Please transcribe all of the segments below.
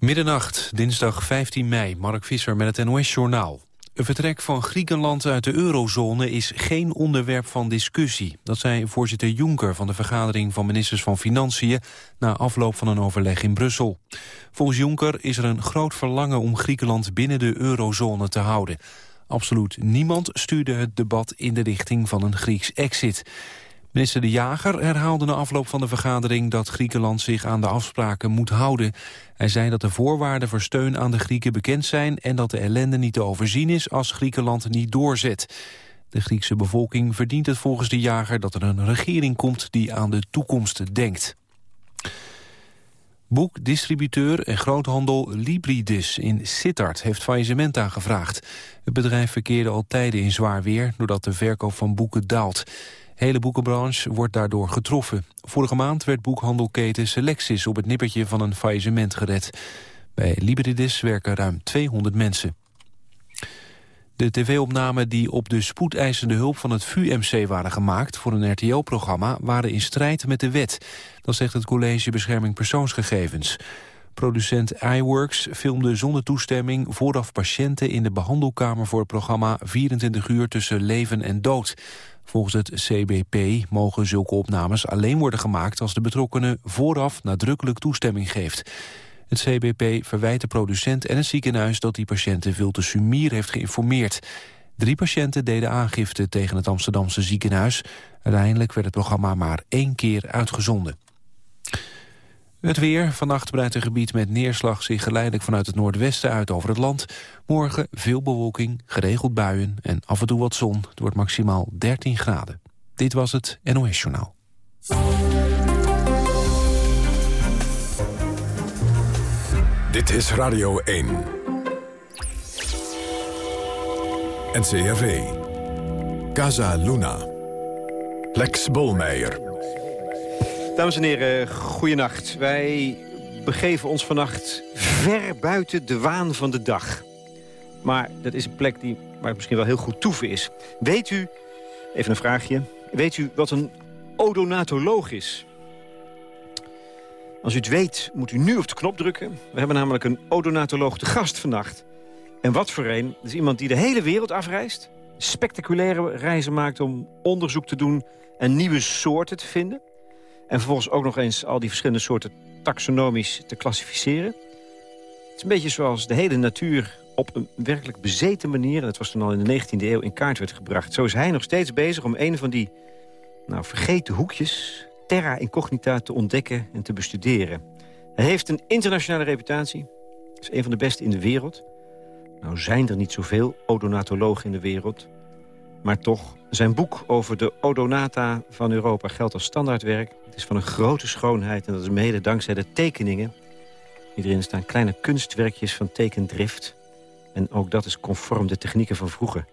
Middernacht, dinsdag 15 mei, Mark Visser met het NOS-journaal. Een vertrek van Griekenland uit de eurozone is geen onderwerp van discussie. Dat zei voorzitter Juncker van de vergadering van ministers van Financiën... na afloop van een overleg in Brussel. Volgens Juncker is er een groot verlangen om Griekenland binnen de eurozone te houden. Absoluut niemand stuurde het debat in de richting van een Grieks exit. Minister De Jager herhaalde na afloop van de vergadering dat Griekenland zich aan de afspraken moet houden. Hij zei dat de voorwaarden voor steun aan de Grieken bekend zijn en dat de ellende niet te overzien is als Griekenland niet doorzet. De Griekse bevolking verdient het volgens De Jager dat er een regering komt die aan de toekomst denkt. Boekdistributeur en groothandel Libridis in Sittard heeft faillissement aangevraagd. Het bedrijf verkeerde al tijden in zwaar weer doordat de verkoop van boeken daalt hele boekenbranche wordt daardoor getroffen. Vorige maand werd boekhandelketen Selectis op het nippertje van een faillissement gered. Bij Libridis werken ruim 200 mensen. De tv-opnamen die op de spoedeisende hulp van het VUMC waren gemaakt voor een RTL-programma waren in strijd met de wet. Dat zegt het College Bescherming Persoonsgegevens. Producent iWorks filmde zonder toestemming vooraf patiënten in de behandelkamer voor het programma 24 uur tussen leven en dood. Volgens het CBP mogen zulke opnames alleen worden gemaakt... als de betrokkenen vooraf nadrukkelijk toestemming geeft. Het CBP verwijt de producent en het ziekenhuis... dat die patiënten veel te sumier heeft geïnformeerd. Drie patiënten deden aangifte tegen het Amsterdamse ziekenhuis. Uiteindelijk werd het programma maar één keer uitgezonden. Het weer. Vannacht breidt een gebied met neerslag zich geleidelijk vanuit het noordwesten uit over het land. Morgen veel bewolking, geregeld buien en af en toe wat zon. Het wordt maximaal 13 graden. Dit was het NOS Journaal. Dit is Radio 1. NCRV. Casa Luna. Lex Bolmeijer. Dames en heren, goeienacht. Wij begeven ons vannacht ver buiten de waan van de dag. Maar dat is een plek die, waar het misschien wel heel goed toeven is. Weet u, even een vraagje, weet u wat een odonatoloog is? Als u het weet, moet u nu op de knop drukken. We hebben namelijk een odonatoloog te gast vannacht. En wat voor een? Dat is iemand die de hele wereld afreist. Spectaculaire reizen maakt om onderzoek te doen en nieuwe soorten te vinden. En vervolgens ook nog eens al die verschillende soorten taxonomisch te klassificeren. Het is een beetje zoals de hele natuur op een werkelijk bezeten manier... en dat was toen al in de 19e eeuw in kaart werd gebracht. Zo is hij nog steeds bezig om een van die nou, vergeten hoekjes... terra incognita te ontdekken en te bestuderen. Hij heeft een internationale reputatie. is een van de beste in de wereld. Nou zijn er niet zoveel odonatologen in de wereld... Maar toch, zijn boek over de odonata van Europa geldt als standaardwerk. Het is van een grote schoonheid en dat is mede dankzij de tekeningen. Hierin staan kleine kunstwerkjes van tekendrift. En ook dat is conform de technieken van vroeger.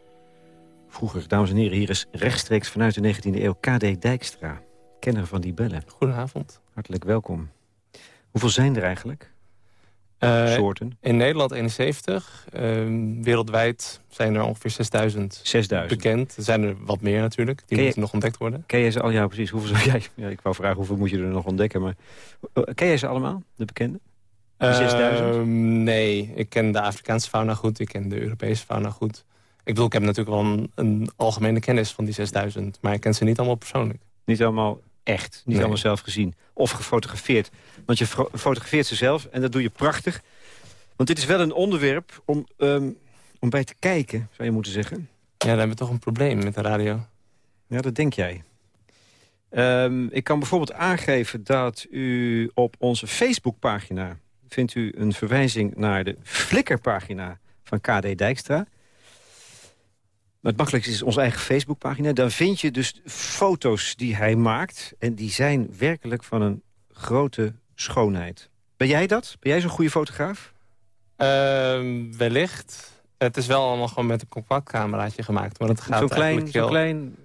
Vroeger, dames en heren, hier is rechtstreeks vanuit de 19e eeuw KD Dijkstra. Kenner van die bellen. Goedenavond. Hartelijk welkom. Hoeveel zijn er eigenlijk? Uh, soorten? In Nederland 71. Uh, wereldwijd zijn er ongeveer 6000 6000 bekend. Er zijn er wat meer natuurlijk, die moeten nog ontdekt worden. Ken jij ze al? Ja, precies. Hoeveel jij... Ja, ik wou vragen hoeveel moet je er nog ontdekken. Maar uh, ken jij ze allemaal, de bekende? De 6000? Ehm, nee, ik ken de Afrikaanse fauna goed. Ik ken de Europese fauna goed. Ik bedoel, ik heb natuurlijk wel een, een algemene kennis van die 6000. Maar ik ken ze niet allemaal persoonlijk. Niet allemaal echt. Niet allemaal zelf gezien. Of gefotografeerd. Want je fotografeert ze zelf en dat doe je prachtig. Want dit is wel een onderwerp om, um, om bij te kijken, zou je moeten zeggen. Ja, dan hebben we toch een probleem met de radio. Ja, dat denk jij. Um, ik kan bijvoorbeeld aangeven dat u op onze Facebookpagina... vindt u een verwijzing naar de Flickr-pagina van KD Dijkstra het makkelijkste is onze eigen Facebookpagina. Dan vind je dus foto's die hij maakt. En die zijn werkelijk van een grote schoonheid. Ben jij dat? Ben jij zo'n goede fotograaf? Uh, wellicht. Het is wel allemaal gewoon met een compactcameraatje gemaakt. Maar het gaat zo'n klein, zo klein...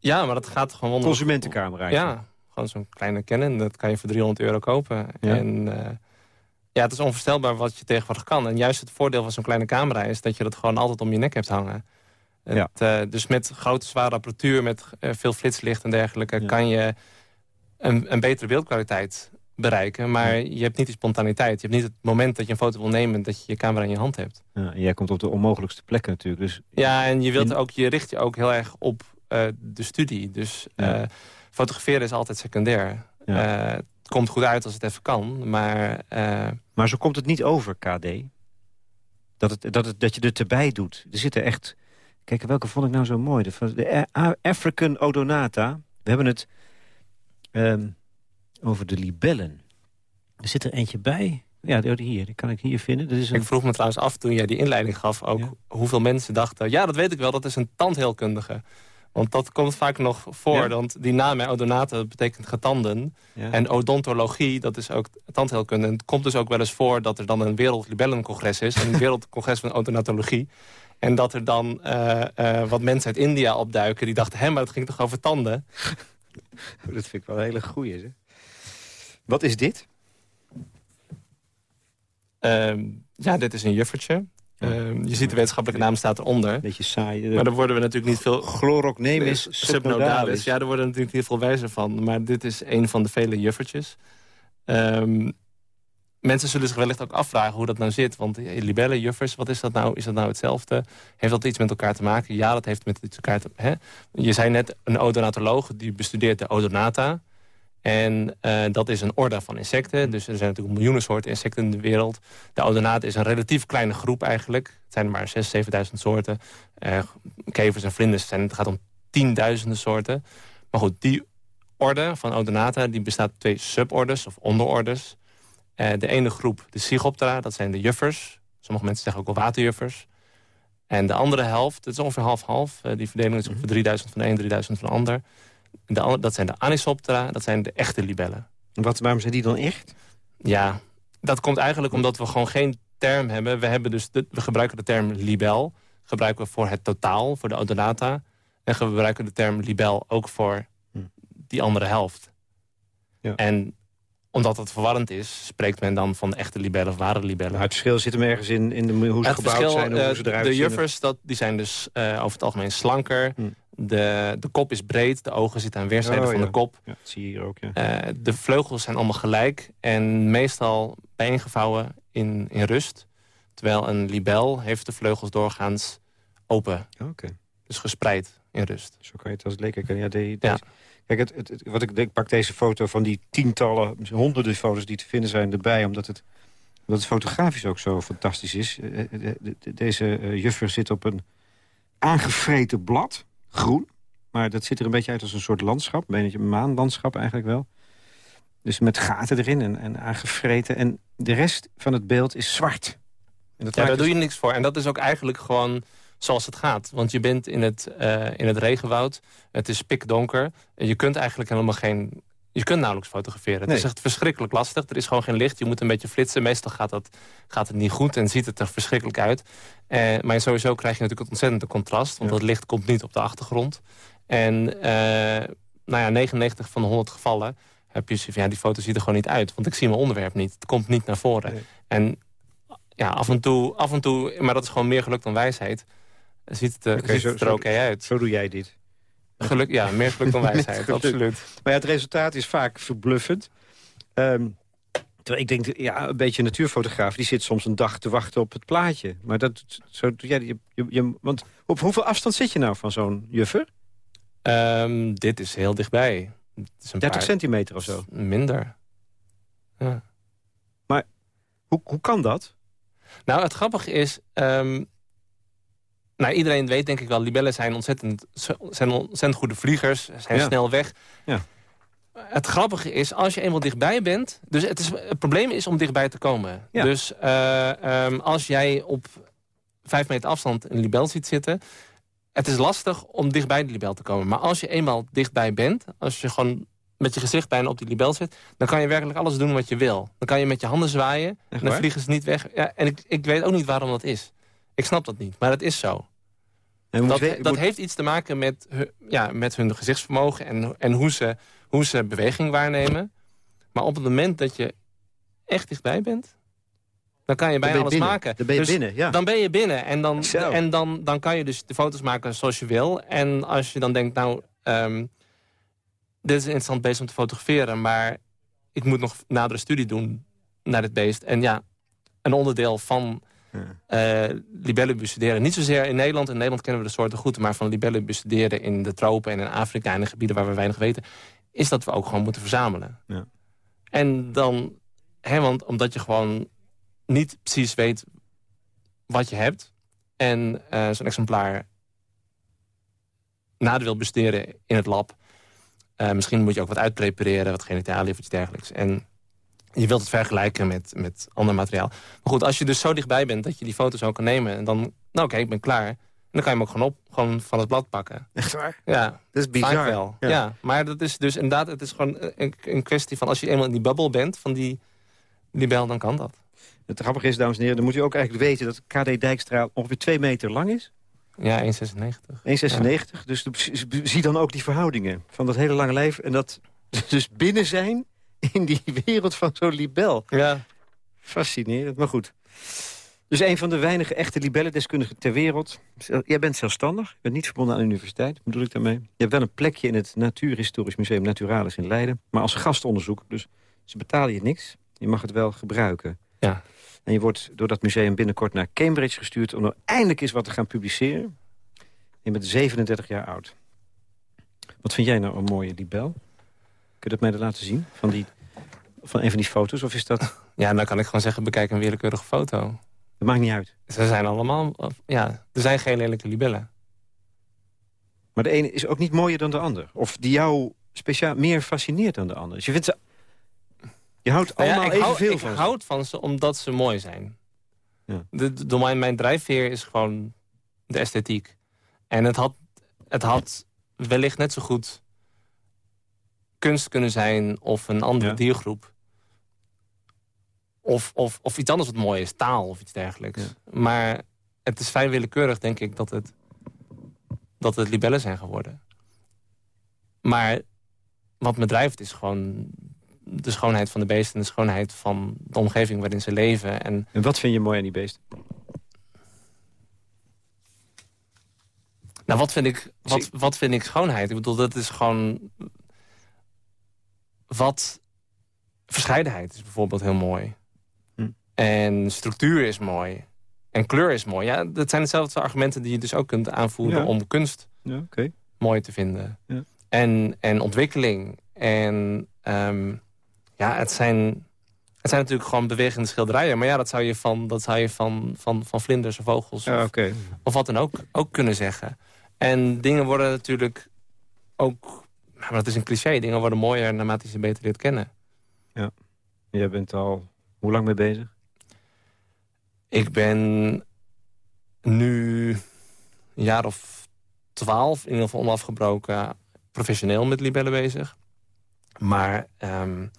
Ja, maar dat gaat gewoon... Consumentencameraatje. Ja, gewoon zo'n kleine Canon. Dat kan je voor 300 euro kopen. Ja. En uh, ja, het is onvoorstelbaar wat je tegenwoordig kan. En juist het voordeel van zo'n kleine camera is... dat je dat gewoon altijd om je nek hebt hangen. Ja. Eh, dus met grote zware apparatuur, met eh, veel flitslicht en dergelijke... kan je een, een, betere beeldkwaliteit bereiken. Maar je hebt niet die spontaniteit. Je hebt niet het moment dat je een foto wil nemen... dat je je camera in je hand hebt. Ja, en jij komt op de onmogelijkste plekken natuurlijk. Dus... Ja, en je, wilt ook, je richt je ook heel erg op uh, de studie. Dus fotograferen is altijd secundair. Het komt goed uit als het even kan, maar... Maar zo komt het niet over, KD. Dat, het, dat, het, dat je er erbij doet. Er zitten echt... Kijk, welke vond ik nou zo mooi? De, de African Odonata. We hebben het um, over de libellen. Er zit er eentje bij. Ja, hier, die kan ik hier vinden. Dat is een... Ik vroeg me trouwens af toen jij die inleiding gaf... ook hoeveel mensen dachten... ja, dat weet ik wel, dat is een tandheelkundige. Want dat komt vaak nog voor. Want die naam, odonate, betekent getanden. En odontologie, dat is ook tandheelkunde. En het komt dus ook wel eens voor dat er dan een wereldlibellencongres is. Een wereldcongres van odonatologie. En dat er dan uh, uh, wat mensen uit India opduiken... die dachten, hé, maar het ging toch over tanden? dat vind ik wel een hele goeie, hè? Wat is dit? Um, ja, dit is een juffertje. Ehm, je ziet de wetenschappelijke naam staat eronder. Beetje saai. Maar daar worden we natuurlijk niet veel... Chlorocnemis subnodalis. Ja, daar worden we natuurlijk niet veel wijzer van. Maar dit is een van de vele juffertjes. Um, mensen zullen zich wellicht ook afvragen hoe dat nou zit. Want libellen, juffers, wat is dat nou? Is dat nou hetzelfde? Heeft dat iets met elkaar te maken? Ja, dat heeft met elkaar te maken. Je zei net, een odonatoloog die bestudeert de odonata. En uh, dat is een orde van insecten. Dus er zijn natuurlijk miljoenen soorten insecten in de wereld. De odonaten is een relatief kleine groep eigenlijk. Het zijn maar 6.000, 7.000 soorten. Uh, kevers en vlinders, zijn, het gaat om tienduizenden soorten. Maar goed, die orde van odonata die bestaat uit twee subordes of onderordes. Uh, de ene groep, de Sigoptera, dat zijn de juffers. Sommige mensen zeggen ook wel waterjuffers. En de andere helft, het is ongeveer half-half. die verdeling is ongeveer 3000 van de een, 3000 van de ander de, dat zijn de Anisoptera, dat zijn de echte libellen. Wat, waarom zijn die dan echt? Ja, dat komt eigenlijk omdat we gewoon geen term hebben. We, hebben dus we gebruiken de term libel gebruiken we voor het totaal, voor de odonata. En we gebruiken de term libel ook voor hm. die andere helft. Ja. En omdat het verwarrend is, spreekt men dan van echte libellen of ware libellen. het verschil zit hem ergens in, in de, hoe ze gebouwd zijn, hoe ze eruit De juffers, dat, die zijn dus uh, over het algemeen slanker. Hm. De, de kop is breed, de ogen zitten aan weerszijden oh, van de kop. Ja, dat zie je hier ook, ja. Uh, de vleugels zijn allemaal gelijk en meestal bijeengevouwen in, in rust. Terwijl een libel heeft de vleugels doorgaans open. Oké. Dus gespreid in rust. Zo kan je het als lekker Ja, de, ja. Kijk, het, het, wat ik, ik pak deze foto van die tientallen, honderden foto's die te vinden zijn erbij... omdat het, omdat het fotografisch ook zo fantastisch is. Eh, eh, deze juffer zit op een aangevreten blad groen. Maar dat ziet er een beetje uit als een soort landschap. Een beetje een maanlandschap eigenlijk wel. Dus met gaten erin en, en aangevreten. En de rest van het beeld is zwart. En dat ja, daar doe je niks voor. En dat is ook eigenlijk gewoon zoals het gaat. Want je bent in het, uh, in het regenwoud. Het is pikdonker. En je kunt eigenlijk helemaal geen... Je kunt nauwelijks fotograferen. Het is echt verschrikkelijk lastig. Er is gewoon geen licht. Je moet een beetje flitsen. Meestal gaat, dat, gaat het niet goed en ziet het er verschrikkelijk uit. Eh, maar sowieso krijg je natuurlijk het ontzettende contrast. Want dat licht komt niet op de achtergrond. En eh, nou ja, 99 van de 100 gevallen heb je van... ja, die foto ziet er gewoon niet uit. Want ik zie mijn onderwerp niet. Het komt niet naar voren. En ja, af en, toe, af en toe... maar dat is gewoon meer geluk dan wijsheid... ziet het, er, ziet het er oké uit. Zo doe jij dit. Geluk, ja, meer geluk dan wijsheid, absoluut. Maar ja, het resultaat is vaak verbluffend. Um, Terwijl ik denk, ja, een beetje een natuurfotograaf... die zit soms een dag te wachten op het plaatje. Maar dat, zo, ja, je, je, want op hoeveel afstand zit je nou van zo'n juffer? Um, dit is heel dichtbij. Het is een 30 centimeter of zo? Minder. Ja. Maar hoe, hoe kan dat? Nou, het grappige is... Um, nou, iedereen weet denk ik wel, libellen zijn ontzettend, zijn ontzettend goede vliegers. Zijn snel weg. Ja het grappige is, als je eenmaal dichtbij bent... Dus het, is, het probleem is om dichtbij te komen. Dus uh, um, als jij op vijf meter afstand een libel ziet zitten... het is lastig om dichtbij de libel te komen. Maar als je eenmaal dichtbij bent... als je gewoon met je gezicht bijna op die libel zit... dan kan je werkelijk alles doen wat je wil. Dan kan je met je handen zwaaien en dan vliegen ze niet weg. Ja, en ik, ik weet ook niet waarom dat is. Ik snap dat niet, maar het is zo. dat, dat heeft iets te maken met, ja, met hun gezichtsvermogen... en, en hoe ze hoe ze beweging waarnemen. Maar op het moment dat je echt dichtbij bent... dan kan je bijna alles maken. Dan ben je dus binnen, ja. Dan ben je binnen. En, dan, en dan, dan kan je dus de foto's maken zoals je wil. En als je dan denkt, nou... Um, dit is een interessant bezig om te fotograferen... maar ik moet nog nadere studie doen naar dit beest. En ja, een onderdeel van ja. uh, libellen bestuderen. Niet zozeer in Nederland. In Nederland kennen we de soorten goed. Maar van libellen bestuderen in de tropen en in Afrika... en in gebieden waar we weinig weten... is dat we ook gewoon moeten verzamelen. Ja. En dan... Hè, want omdat je gewoon niet precies weet wat je hebt... en uh, zo'n exemplaar nader wil bestuderen in het lab... Uh, misschien moet je ook wat uitprepareren, wat genitalie of iets dergelijks. En je wilt het vergelijken met, met ander materiaal. Maar goed, als je dus zo dichtbij bent dat je die foto's ook kan nemen... en dan, nou oké, ik ben klaar. En dan kan je hem ook gewoon, op, gewoon van het blad pakken. Echt waar? Ja. Dat is bizar. wel. Ja. maar dat is dus inderdaad, het is gewoon een, een, kwestie van... als je eenmaal in die bubbel bent van die libel, dan kan dat. Het grappige is, dames en heren, dan moet u ook eigenlijk weten... dat KD Dijkstra ongeveer twee meter lang is. Ja, 1,96. 1,96. Dus zie dan ook die verhoudingen van dat hele lange lijf. En dat dus binnen zijn in die wereld van zo'n libel. Ja. Fascinerend, maar goed. Dus een van de weinige echte libellendeskundigen ter wereld. Jij bent zelfstandig, je bent niet verbonden aan de universiteit, bedoel ik daarmee. Je hebt wel een plekje in het Natuurhistorisch Museum Naturalis in Leiden. Maar als gastonderzoek, dus ze betalen je niks. Je mag het wel gebruiken. Ja. En je wordt door dat museum binnenkort naar Cambridge gestuurd... om er eindelijk eens wat te gaan publiceren. Je bent 37 jaar oud. Wat vind jij nou een mooie libel? Je dat mij laten zien? Van, die, van een van die foto's? Of is dat... Ja, dan kan ik gewoon zeggen, bekijk een willekeurige foto. Dat maakt niet uit. Ze zijn allemaal... Ja, er zijn geen lelijke libellen. Maar de ene is ook niet mooier dan de ander. Of die jou speciaal meer fascineert dan de ander. Dus je vindt ze... Je houdt nou allemaal ja, evenveel van ze. Ik houd van ze omdat ze mooi zijn. Ja. De, de, mijn, mijn drijfveer is gewoon de esthetiek. En het had, het had wellicht net zo goed kunst kunnen zijn of een andere diergroep. Of, of, of iets anders wat mooi is, taal of iets dergelijks. Maar het is vrij willekeurig, denk ik, dat het, dat het libellen zijn geworden. Maar wat me drijft is gewoon de schoonheid van de beesten... en de schoonheid van de omgeving waarin ze leven. En, en wat vind je mooi aan die beesten? Nou, wat vind ik, wat, wat vind ik schoonheid? Ik bedoel, dat is gewoon wat verscheidenheid is bijvoorbeeld heel mooi. Hm. En structuur is mooi. En kleur is mooi. Ja, dat zijn dezelfde argumenten die je dus ook kunt aanvoeren... om kunst ja, mooi te vinden. Ja. En, en ontwikkeling. En ehm, ja, het zijn, het zijn natuurlijk gewoon bewegende schilderijen. Maar ja, dat zou je van, dat zou je van, van, van vlinders of vogels... Ja, of, of wat dan ook, ook kunnen zeggen. En dingen worden natuurlijk ook maar dat is een cliché. Dingen worden mooier naarmate je ze beter leert kennen. Ja. Jij bent al hoe lang mee bezig? Ik ben nu een jaar of twaalf, in ieder geval onafgebroken, professioneel met libellen bezig. Maar um,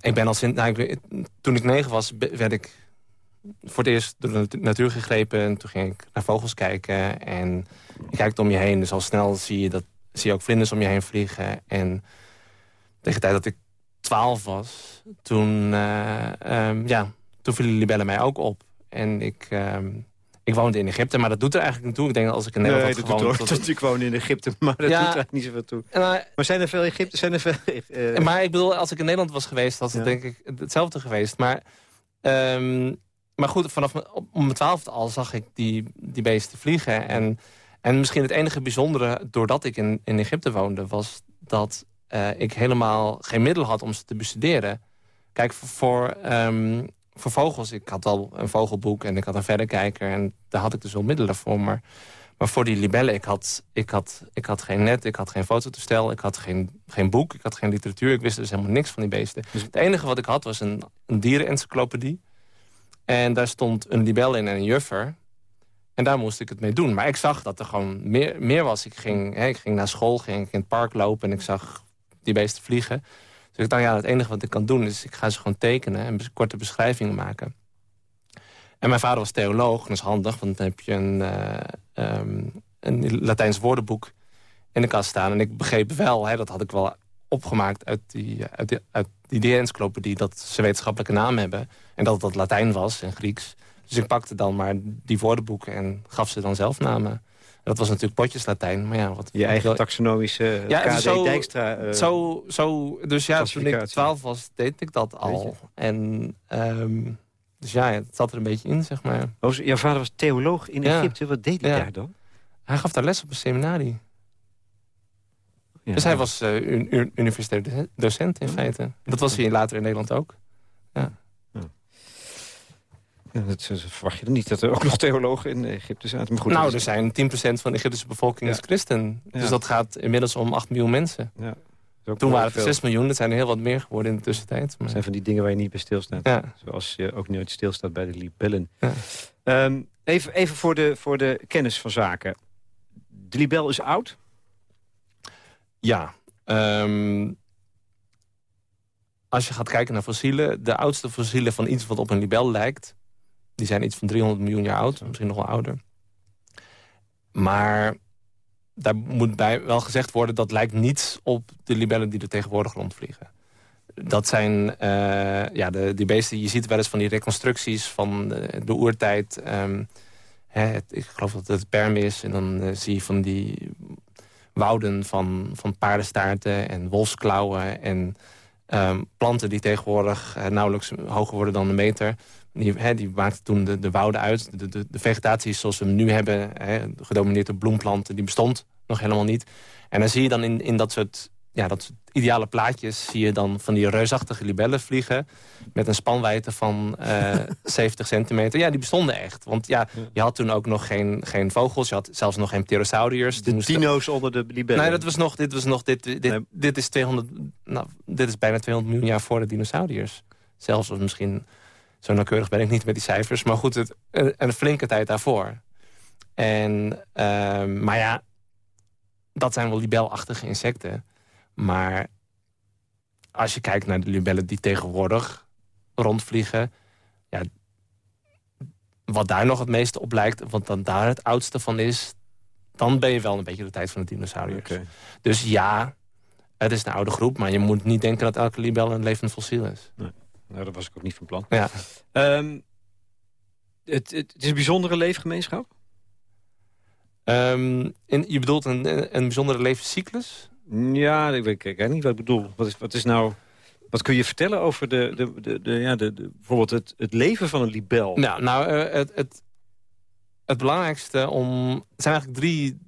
ik ben al sinds... Nou, toen ik negen was, werd ik voor het eerst door de natuur gegrepen. En toen ging ik naar vogels kijken. En je kijkt om je heen. Dus al snel zie je, dat, zie je ook vlinders om je heen vliegen. En tegen de tijd dat ik twaalf was... toen, uh, um, ja, toen vielen libellen mij ook op. En ik... Um, ik woonde in Egypte, maar dat doet er eigenlijk niet toe. Ik denk dat als ik in Nederland nee, dat gewoond... Doet dat, ik woon in Egypte, maar dat doet er eigenlijk niet zoveel toe. Maar, maar zijn er veel Egypte... Zijn er veel, uh... Maar ik bedoel, als ik in Nederland was geweest... was het denk ik hetzelfde geweest. Maar um, maar goed, vanaf om mijn twaalfde al zag ik die, die beesten vliegen. En, en misschien het enige bijzondere, doordat ik in, in Egypte woonde... was dat uh, ik helemaal geen middel had om ze te bestuderen. Kijk, voor, um, voor vogels, ik had al een vogelboek en ik had een verderkijker... en daar had ik dus wel middelen voor. Maar, maar voor die libellen, ik had, ik, had, ik had geen net, ik had geen fototoestel... ik had geen, geen boek, ik had geen literatuur, ik wist dus helemaal niks van die beesten. Dus het enige wat ik had was een, een dierenencyclopedie... En daar stond een libel in en een juffer. En daar moest ik het mee doen. Maar ik zag dat er gewoon meer, meer was. Ik ging, hè, ik ging naar school, ging in het park lopen... en ik zag die beesten vliegen. Dus ik dacht, ja, het enige wat ik kan doen... is ik ga ze gewoon tekenen en korte beschrijvingen maken. En mijn vader was theoloog, dat is handig... want dan heb je een, uh, um, een Latijns woordenboek in de kast staan. En ik begreep wel, hè, dat had ik wel opgemaakt uit die, uit die, uit die encyclopedie dat ze wetenschappelijke naam hebben. En dat dat Latijn was en Grieks. Dus ik pakte dan maar die woordenboeken en gaf ze dan zelf namen. Dat was natuurlijk potjes Latijn. Maar ja, wat, Je eigen taxonomische ja, KD zo, Dijkstra... Uh, zo, zo, dus ja, toen ik 12 was, deed ik dat al. En... Um, dus ja, het zat er een beetje in, zeg maar. Oh, jouw vader was theoloog in Egypte. Wat deed hij daar dan? Hij gaf daar les op een seminarie. dus hij was uh, universitair docent in feite. Dat was hij later in Nederland ook. Ja. Ja, dat, verwacht je dan niet dat er ook nog theologen in Egypte zaten. Maar goed, nou, er zijn 10% van de Egyptische bevolking is christen. Dus dat gaat inmiddels om 8 miljoen mensen. Ja. Toen waren het 6 miljoen, dat zijn er heel wat meer geworden in de tussentijd. Dat zijn van die dingen waar je niet bij stilstaat. Ja. Zoals je ook nooit stilstaat bij de libellen. Ja. Um, even even voor, de, voor de kennis van zaken. De libel is oud? Ja. Um, als je gaat kijken naar fossielen... de oudste fossielen van iets wat op een libel lijkt... die zijn iets van 300 miljoen jaar oud. Misschien nog wel ouder. Maar daar moet bij wel gezegd worden... dat lijkt niets op de libellen die er tegenwoordig rondvliegen. Dat zijn uh, ja, de, die beesten... Je ziet wel eens van die reconstructies van de, oertijd. Um, hè, ik geloof dat het perm is. En dan uh, zie je van die wouden van, van paardenstaarten en wolfsklauwen... en um, planten die tegenwoordig uh, nauwelijks hoger worden dan een meter... Die, hè, die maakte toen de, de wouden uit. De, de, de vegetatie zoals we hem nu hebben, hè, gedomineerd door bloemplanten... die bestond nog helemaal niet. En dan zie je dan in, in dat soort ja, dat soort ideale plaatjes zie je dan van die reusachtige libellen vliegen... met een spanwijdte van uh, eh, 70 centimeter. Ja, die bestonden echt. Want ja, je had toen ook nog geen, geen vogels. Je had zelfs nog geen pterosauriërs. De dino's onder de libellen? Nee, dat was nog, dit, was nog, dit, dit, dit, is 200, nou, dit is bijna 200 miljoen jaar voor de dinosauriërs. Zelfs of misschien zo nauwkeurig ben ik niet met die cijfers. Maar goed, het, een, een flinke tijd daarvoor. En, uh, maar ja, dat zijn wel libelachtige insecten. Maar als je kijkt naar de libellen die tegenwoordig rondvliegen... Ja, wat daar nog het meeste op lijkt, wat dan daar het oudste van is... dan ben je wel een beetje de tijd van de dinosauriërs. Dus ja, het is een oude groep, maar je moet niet denken dat elke libel een levend fossiel is. Nee. Nou, dat was ik ook niet van plan. Ja. Um, het, het, is een bijzondere leefgemeenschap? Um, in, je bedoelt een, een bijzondere levenscyclus? Ja, ik weet, ik weet niet wat ik bedoel. Wat is, wat is nou... Wat kun je vertellen over de, de, de, de ja, de, de, bijvoorbeeld het, het leven van een libel? Nou, nou uh, het, het, het belangrijkste om... Het zijn eigenlijk drie,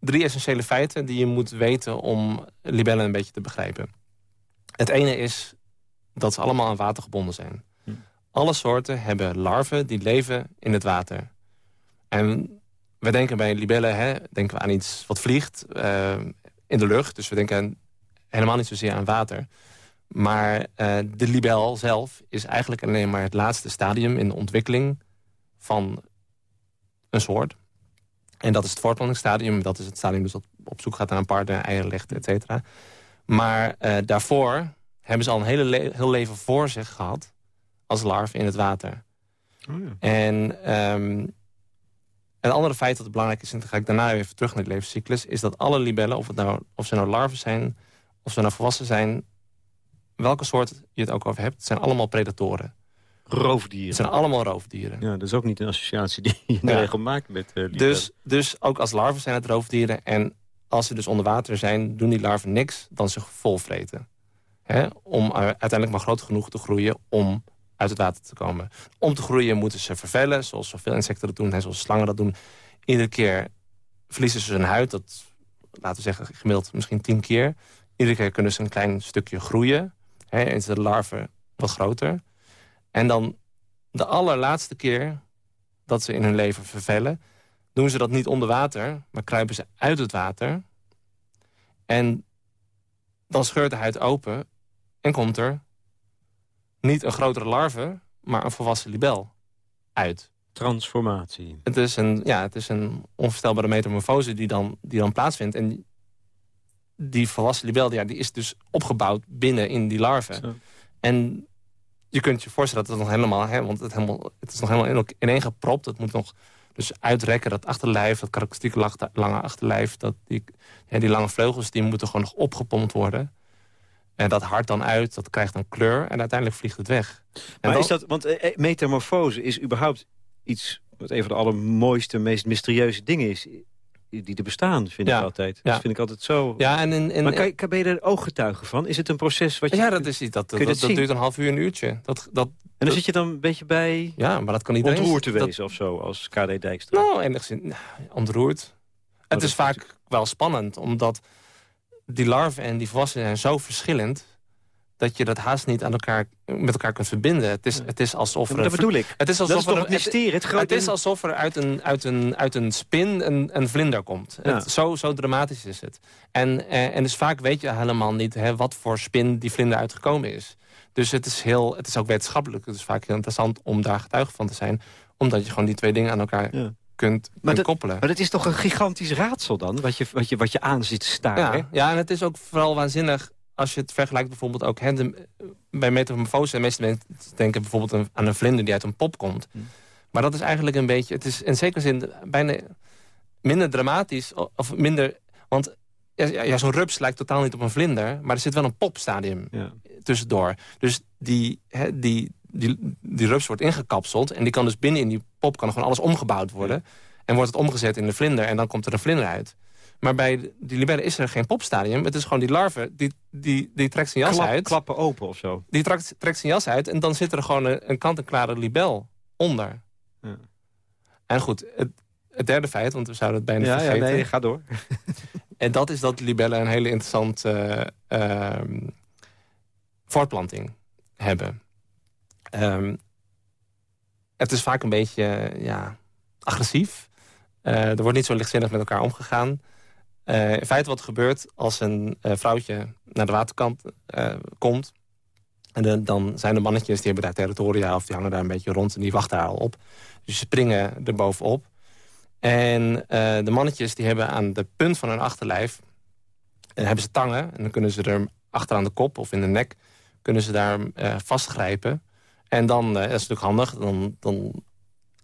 drie essentiële feiten die je moet weten... om libellen een beetje te begrijpen. Het ene is dat ze allemaal aan water gebonden zijn. Hm. Alle soorten hebben larven die leven in het water. En we denken bij libellen hè, denken we aan iets wat vliegt uh, in de lucht. Dus we denken helemaal niet zozeer aan water. Maar uh, de libel zelf is eigenlijk alleen maar het laatste stadium... in de ontwikkeling van een soort. En dat is het voortplantingsstadium. Dat is het stadium dus dat op zoek gaat naar een partner, eieren legt, et cetera. Maar uh, daarvoor hebben ze al een hele le heel leven voor zich gehad... als larve in het water. Oh ja. En um, een andere feit dat belangrijk is... en dan ga ik daarna even terug naar de levenscyclus... is dat alle libellen, of, het nou, of ze nou larven zijn... of ze nou volwassen zijn... welke soort je het ook over hebt... zijn allemaal predatoren. Roofdieren. Het zijn allemaal roofdieren. Ja, dat is ook niet een associatie die je ja. regel maakt met uh, dus, dus ook als larven zijn het roofdieren. En als ze dus onder water zijn, doen die larven niks dan zich volvreten. Hè, om uiteindelijk maar groot genoeg te groeien om uit het water te komen. Om te groeien moeten ze vervellen, zoals zoveel insecten dat doen... en zoals slangen dat doen. Iedere keer verliezen ze hun huid, dat laten we zeggen gemiddeld misschien tien keer. Iedere keer kunnen ze een klein stukje groeien. Hè, en is de larve wat groter. En dan de allerlaatste keer dat ze in hun leven vervellen... doen ze dat niet onder water, maar kruipen ze uit het water. En dan scheurt de huid open en komt er niet een grotere larve, maar een volwassen libel uit. Transformatie. Het is een, ja, het is een onvoorstelbare metamorfose die dan, die dan plaatsvindt. En die volwassen libel ja, die is dus opgebouwd binnen in die larve. En je kunt je voorstellen dat het nog helemaal... Hè, want het, helemaal, het is nog helemaal ineen gepropt. Het moet nog dus uitrekken, dat achterlijf, dat karakteristieke lange achterlijf... Dat die, ja, die lange vleugels, die moeten gewoon nog opgepompt worden. En dat hart dan uit, dat krijgt een kleur en uiteindelijk vliegt het weg. maar is dat, want eh, eh, metamorfose is überhaupt iets wat een van de allermooiste, meest mysterieuze dingen is. die er bestaan, vind ik altijd. Dat vind ik altijd zo... Ja, en, en, maar kan, kan, ben je er ooggetuige van? Is het een proces wat je... Ja, dat is iets. Dat, dat, dat, duurt een half uur, een uurtje. Dat, dat, en dan zit je dan een beetje bij... Ja, maar dat kan iedereen... Ontroerd te wezen of zo, als KD Dijkstra. Nou, enigszins nou, ontroerd. het is vaak wel spannend, omdat die larven en die volwassenen zijn zo verschillend dat je dat haast niet aan elkaar, met elkaar kunt verbinden. Het is, het is alsof er... dat bedoel ik. Het is alsof dat is er, het mysterie, het, het, is alsof er uit een, uit een, uit een spin een, een vlinder komt. Het, zo, zo dramatisch is het. En, eh, en dus vaak weet je helemaal niet hè, wat voor spin die vlinder uitgekomen is. Dus het is, heel, het is ook wetenschappelijk. Het is vaak heel interessant om daar getuige van te zijn. Omdat je gewoon die twee dingen aan elkaar kunt, kunt koppelen. Maar dat is toch een gigantisch raadsel dan? Wat je, wat je, wat je aan ziet staan. Ja, ja, en het is ook vooral waanzinnig als je het vergelijkt bijvoorbeeld ook... Hè, de, bij metamorfose, de meeste mensen denken bijvoorbeeld aan een vlinder die uit een pop komt. Hm. Maar dat is eigenlijk een beetje... Het is in zekere zin bijna minder dramatisch of minder... Want ja, ja zo'n rups lijkt totaal niet op een vlinder... maar er zit wel een popstadium ja. tussendoor. Dus die, hè, die, die, die rups wordt ingekapseld... en die kan dus binnen in die pop kan gewoon alles omgebouwd worden... en wordt het omgezet in de vlinder en dan komt er een vlinder uit. Maar bij die libellen is er geen popstadium. Het is gewoon die larve, die, die, die trekt zijn jas uit. Klappen open of zo. Die trekt, trekt zijn jas uit en dan zit er gewoon een, een kant-en-klare libel onder. Ja. En goed, het, het, derde feit, want we zouden het bijna ja, vergeten. Ja, nee, ga door. en dat is dat libellen een hele interessante uh, voortplanting hebben. Um, het is vaak een beetje ja, agressief. Uh, er wordt niet zo lichtzinnig met elkaar omgegaan. Uh, in feite wat gebeurt als een uh, vrouwtje naar de waterkant komt... en dan zijn de mannetjes, die hebben daar territoria... of die hangen daar een beetje rond en die wachten daar al op. Dus ze springen er bovenop. En de mannetjes die hebben aan de punt van hun achterlijf... en hebben ze tangen en dan kunnen ze er achteraan de kop of in de nek... kunnen ze daar vastgrijpen. En dan, dat is natuurlijk handig, dan, dan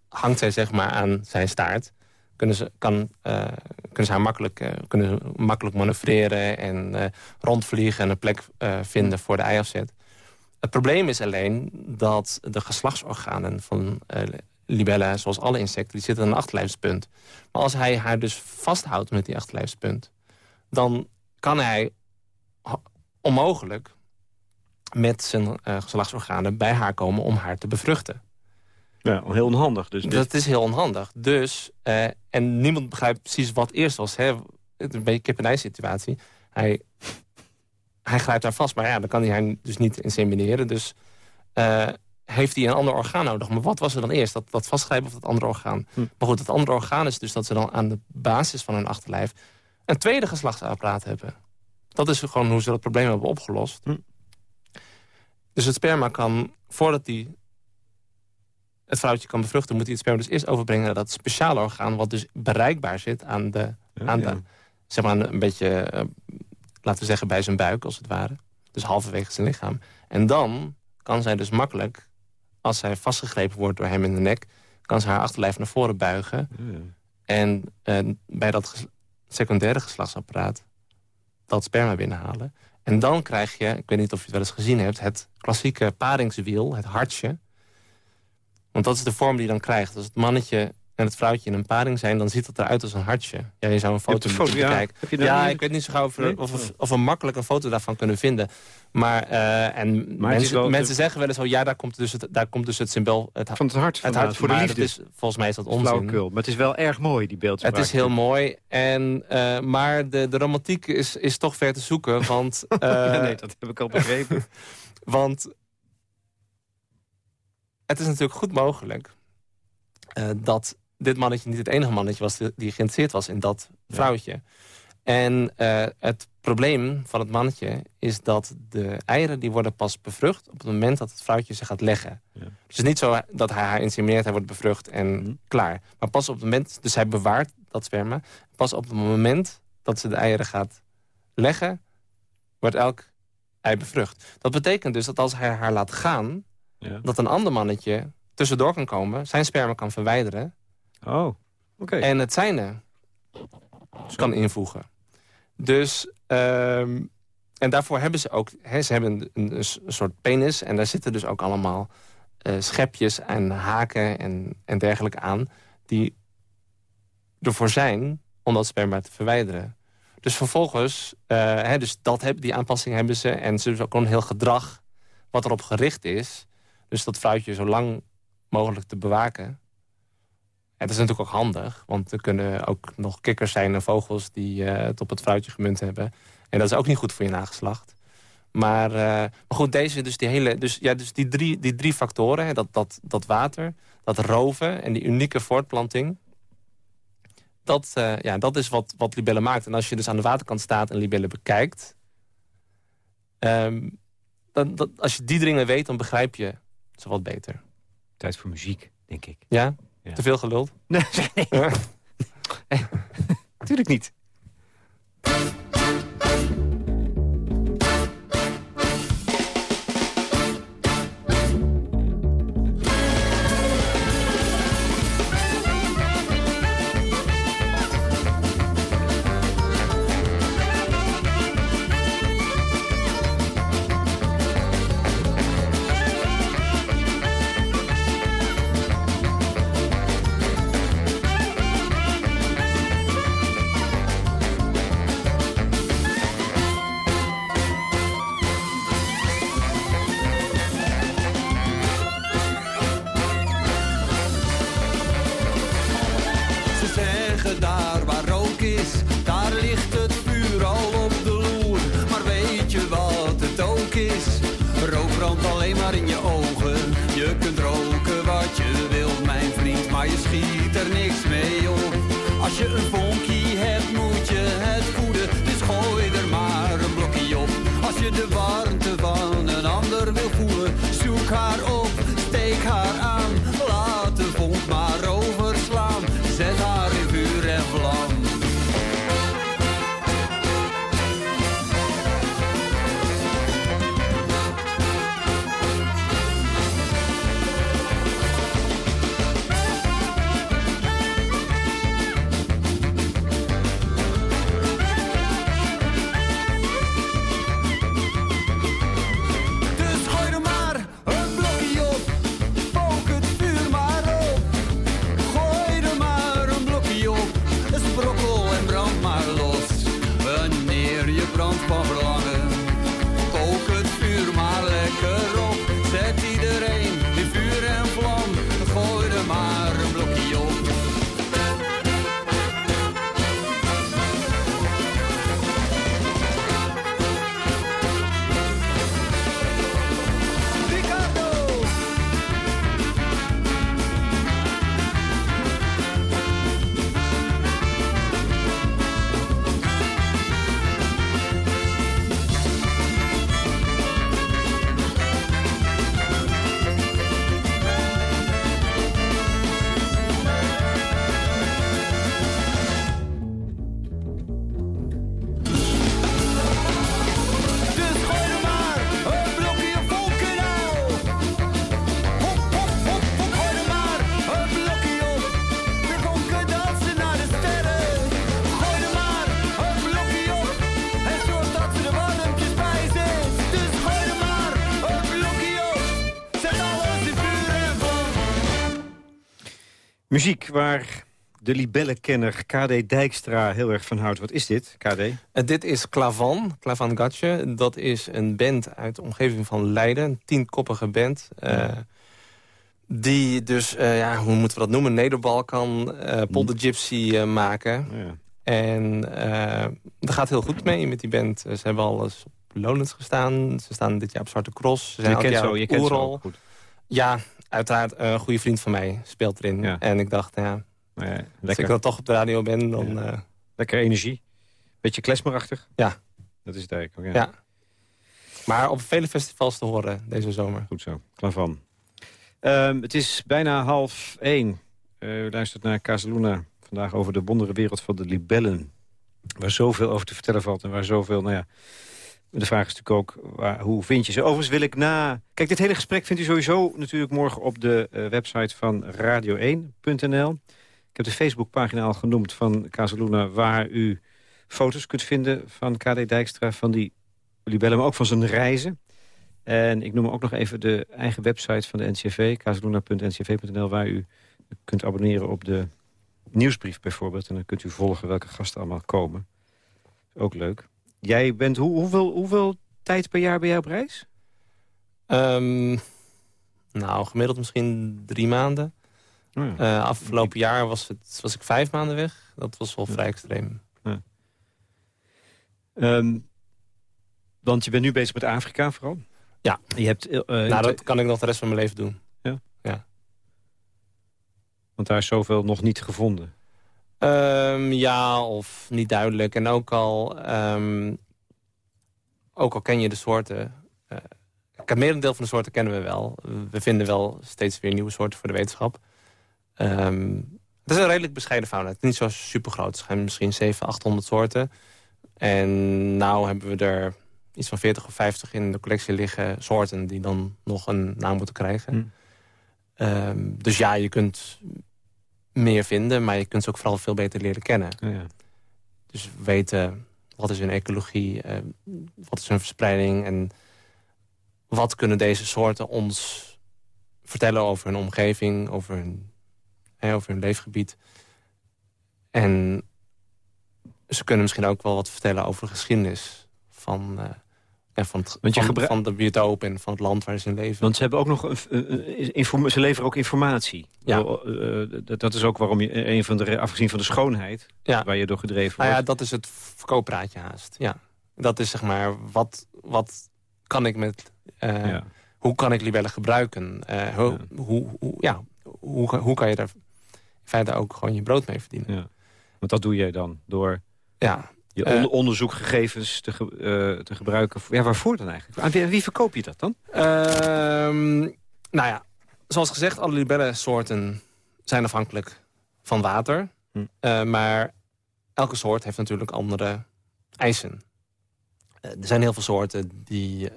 hangt zij zeg maar aan zijn staart kunnen ze, kan, uh, kunnen ze haar makkelijk, uh, kunnen makkelijk manoeuvreren en rondvliegen en een plek vinden voor de eiafzet. Het probleem is alleen dat de geslachtsorganen van libellen, zoals alle insecten, die zitten aan een achterlijfspunt. Maar als hij haar dus vasthoudt met die achterlijfspunt, dan kan hij onmogelijk met zijn geslachtsorganen bij haar komen om haar te bevruchten. Ja, heel onhandig. Dus Dat is heel onhandig. Dus, uh, en niemand begrijpt precies wat eerst was. Hè? Het een beetje kip-en-ei-situatie. Hij, hij grijpt daar vast, maar ja, dan kan hij haar dus niet insemineren. Dus uh, heeft hij een ander orgaan nodig. Maar wat was er dan eerst? Dat, dat vastgrijpen of dat andere orgaan? Hm. Maar goed, dat andere orgaan is dus dat ze dan aan de basis van hun achterlijf... een tweede geslachtsapparaat hebben. Dat is gewoon hoe ze dat probleem hebben opgelost. Hm. Dus het sperma kan, voordat die het vrouwtje kan bevruchten... moet hij het sperma dus eerst overbrengen naar dat speciale orgaan... wat dus bereikbaar zit aan de... aan de zeg maar een beetje, uh, laten we zeggen, bij zijn buik als het ware. Dus halverwege zijn lichaam. En dan kan zij dus makkelijk, als zij vastgegrepen wordt door hem in de nek... kan ze haar achterlijf naar voren buigen. En uh, bij dat secundaire geslachtsapparaat dat sperma binnenhalen. En dan krijg je, ik weet niet of je het wel eens gezien hebt... het klassieke paringswiel, het hartje... Want dat is de vorm die je dan krijgt. Als het mannetje en het vrouwtje in een paring zijn... dan ziet het eruit als een hartje. Ja, je zou een foto moeten ja. kijken. Ja, ik weet niet zo gauw of, nee? of, of, we makkelijk een foto daarvan kunnen vinden. Maar, uh, en mensen, mensen zeggen wel eens... Oh, ja, daar komt dus het, daar komt dus het symbool... Het, van het hart. Het hart voor de liefde. Is, volgens mij is dat onzin. maar het is wel erg mooi, die beeldspraak. Het is heel mooi. En, uh, maar de, de romantiek is, is toch ver te zoeken. Want, uh, ja, nee, dat heb ik al begrepen. want het is natuurlijk goed mogelijk dat dit mannetje niet het enige mannetje was... die geïnteresseerd was in dat vrouwtje. En uh, het probleem van het mannetje is dat de eieren... die worden pas bevrucht op het moment dat het vrouwtje zich gaat leggen. Ja. Dus het is niet zo dat hij haar insemineert, hij wordt bevrucht en mhm. klaar. Maar pas op het moment, dus hij bewaart dat sperma... pas op het moment dat ze de eieren gaat leggen... wordt elk ei bevrucht. Dat betekent dus dat als hij haar laat gaan dat een ander mannetje tussendoor kan komen... zijn sperma kan verwijderen. Oh, oké. En het zijne kan invoegen. Dus... Um, en daarvoor hebben ze ook... ze hebben een, soort penis... en daar zitten dus ook allemaal uh, schepjes en haken en, en dergelijke aan... die ervoor zijn om dat sperma te verwijderen. Dus vervolgens, uh, hè, dus dat die aanpassing hebben ze. En ze hebben ook een heel gedrag wat erop gericht is. Dus dat fruitje zo lang mogelijk te bewaken. En dat is natuurlijk ook handig. Want er kunnen ook nog kikkers zijn en vogels die uh, het op het fruitje gemunt hebben. En dat is ook niet goed voor je nageslacht. Maar, uh, maar goed, deze, dus die, hele, dus, ja, dus die, drie, die drie factoren, hè, dat, dat, dat water, dat roven en die unieke voortplanting... dat, uh, ja, dat is wat, wat libellen maakt. En als je dus aan de waterkant staat en libellen bekijkt... Um, dan, dat, als je die dingen weet, dan begrijp je ze wat beter. Tijd voor muziek, denk ik. Ja? Ja. Te veel geluld? Nee, nee. Tuurlijk niet. divide. Muziek waar de libellenkenner KD Dijkstra heel erg van houdt. Wat is dit, KD? Uh, eh, dit is Klavan, Klavan Gatje. Dat is een band uit de omgeving van Leiden. Een tienkoppige band. Uh, die dus, uh, ja, hoe moeten we dat noemen? Nederbalkan, uh, Polder Gypsy maken. Ja. En dat gaat heel goed mee met die band. Ze hebben al eens op Lowlands gestaan. Ze staan dit jaar op Zwarte Cross. Ze zijn je kent zo, je kent zo goed. Ja, uiteraard een goede vriend van mij speelt erin. En ik dacht, ja, ja als ik dan toch op de radio ben, dan... Uh... Lekker energie. Beetje klesmerachtig. Ja. Dat is het eigenlijk ook, ja. Maar op vele festivals te horen deze zomer. Goed zo, klaar van. Um, het is bijna half één. Uh, u luistert naar Casaluna. Vandaag over de wondere wereld van de libellen. Waar zoveel over te vertellen valt en waar zoveel, nou ja... De vraag is natuurlijk ook, waar, hoe vind je ze? Overigens wil ik na... Kijk, dit hele gesprek vindt u sowieso natuurlijk morgen op de uh, website van radio1.nl. Ik heb de Facebookpagina al genoemd van Casaluna... waar u foto's kunt vinden van KD Dijkstra, van die libellen... maar ook van zijn reizen. En ik noem ook nog even de eigen website van de NCV, casaluna.ncv.nl... waar u kunt abonneren op de nieuwsbrief bijvoorbeeld. En dan kunt u volgen welke gasten allemaal komen. Ook leuk. Jij bent, hoe, hoeveel, hoeveel tijd per jaar ben jij op reis? Um, nou, gemiddeld misschien drie maanden. Oh ja. uh, afgelopen jaar was, het, was ik vijf maanden weg. Dat was wel vrij extreem. Ja. Um, want je bent nu bezig met Afrika vooral? Ja. Je hebt, uh, nou, dat kan ik nog de rest van mijn leven doen. Ja? Ja. Want daar is zoveel nog niet gevonden? Um, ja, of niet duidelijk. En ook al, um, ook al ken je de soorten... Uh, het merendeel van de soorten kennen we wel. We vinden wel steeds weer nieuwe soorten voor de wetenschap. Um, het is een redelijk bescheiden fauna. Het is niet zo super groot. Er zijn misschien 700, 800 soorten. En nu hebben we er iets van 40 of 50 in de collectie liggen soorten... die dan nog een naam moeten krijgen. Hmm. Um, dus ja, je kunt meer vinden, maar je kunt ze ook vooral veel beter leren kennen. ja. Dus weten wat is hun ecologie, uh, wat is hun verspreiding... en wat kunnen deze soorten ons vertellen over hun omgeving, over hun, hè, over hun leefgebied. En ze kunnen misschien ook wel wat vertellen over de geschiedenis van, uh, van, het, Want je van, van, de biotoop en van het land waar ze in leven. Want ze, hebben ook nog een, ze leveren ook informatie. Ja. Uh, dat is ook waarom je een van de, afgezien van de schoonheid, ja. waar je door gedreven wordt. Nou ja, dat is het verkooppraatje haast. Ja. Dat is zeg maar, wat, wat kan ik met... Uh, ja. Hoe kan ik libellen gebruiken? Uh, hoe, ja. Hoe, hoe, ja, hoe, hoe kan je daar in feite ook gewoon je brood mee verdienen? Ja. Want dat doe je dan door ja. Je on onderzoekgegevens te, ge uh, te gebruiken. Ja, waarvoor dan eigenlijk? Aan wie, wie verkoop je dat dan? Ehm, nou ja, zoals gezegd, alle libellensoorten zijn afhankelijk van water. Hm. Uh, maar elke soort heeft natuurlijk andere eisen. Uh, er zijn heel veel soorten die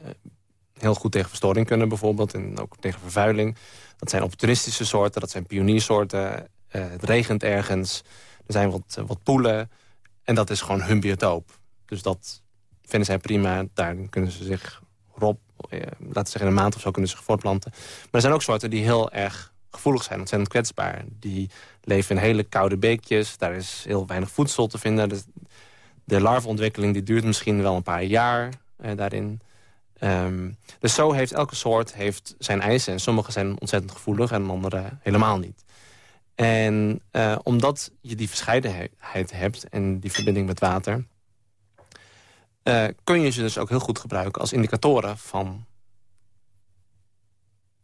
heel goed tegen verstoring kunnen bijvoorbeeld. En ook tegen vervuiling. Dat zijn opportunistische soorten, dat zijn pioniersoorten. het regent ergens, er zijn wat, wat poelen. En dat is gewoon hun biotoop. Dus dat vinden zij prima. Daar kunnen ze zich rob, eh, laten zeggen in een maand of zo kunnen ze zich voortplanten. Maar er zijn ook soorten die heel erg gevoelig zijn, ontzettend kwetsbaar. Die leven in hele koude beekjes, daar is heel weinig voedsel te vinden. De, de larveontwikkeling die duurt misschien wel een paar jaar eh, daarin. Um, dus zo heeft elke soort heeft zijn eisen. En sommige zijn ontzettend gevoelig en andere helemaal niet. En uh, omdat je die verscheidenheid hebt en die verbinding met water... Uh, kun je ze dus ook heel goed gebruiken als indicatoren van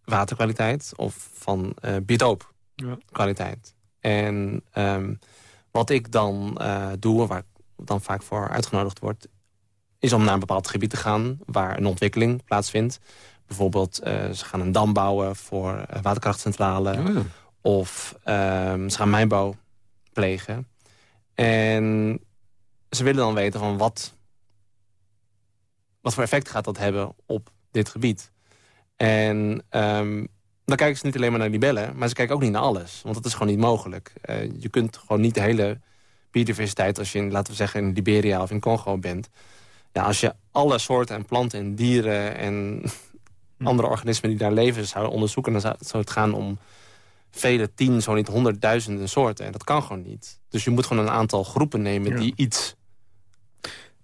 waterkwaliteit... of van uh, biotoopkwaliteit. Ja. En um, wat ik dan doe, waar ik dan vaak voor uitgenodigd word... is om naar een bepaald gebied te gaan waar een ontwikkeling plaatsvindt. Bijvoorbeeld, ze gaan een dam bouwen voor waterkrachtcentrale... Oh ja of um, ze gaan mijnbouw plegen. En ze willen dan weten van wat, wat voor effect gaat dat hebben op dit gebied. En um, dan kijken ze niet alleen maar naar libellen, maar ze kijken ook niet naar alles. Want dat is gewoon niet mogelijk. Uh, je kunt gewoon niet de hele biodiversiteit, als je in, laten we zeggen in Liberia of in Congo bent. Ja, als je alle soorten en planten en dieren en andere organismen die daar leven zou onderzoeken, dan zou het gaan om vele tien, zo niet honderdduizenden soorten. En dat kan gewoon niet. Dus je moet gewoon een aantal groepen nemen die iets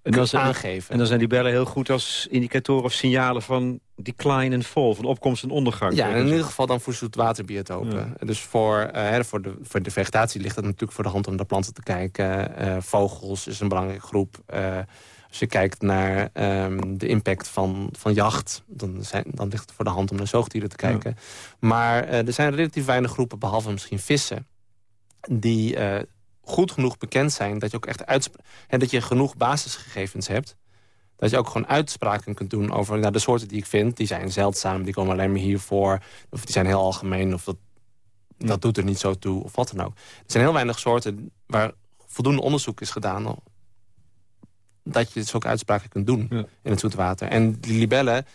en dan zijn, aangeven. En dan zijn die bellen heel goed als indicatoren of signalen van decline en fall, van opkomst en ondergang. Ja, in ieder geval dan voor zoetwaterbiotopen. Ja. Dus voor, uh, voor, de, voor de vegetatie ligt het natuurlijk voor de hand om de planten te kijken. Uh, vogels is een belangrijke groep. Uh, als je kijkt naar um, de impact van, van jacht... Dan, zijn, dan ligt het voor de hand om naar zoogdieren te kijken. Ja. Maar uh, er zijn relatief weinig groepen, behalve misschien vissen... die uh, goed genoeg bekend zijn dat je ook echt en dat je genoeg basisgegevens hebt... dat je ook gewoon uitspraken kunt doen over nou, de soorten die ik vind. Die zijn zeldzaam, die komen alleen maar hiervoor. Of die zijn heel algemeen, of dat, dat doet er niet zo toe, of wat dan ook. Er zijn heel weinig soorten waar voldoende onderzoek is gedaan dat je zulke uitspraken kunt doen ja. in het zoetwater. En die libellen,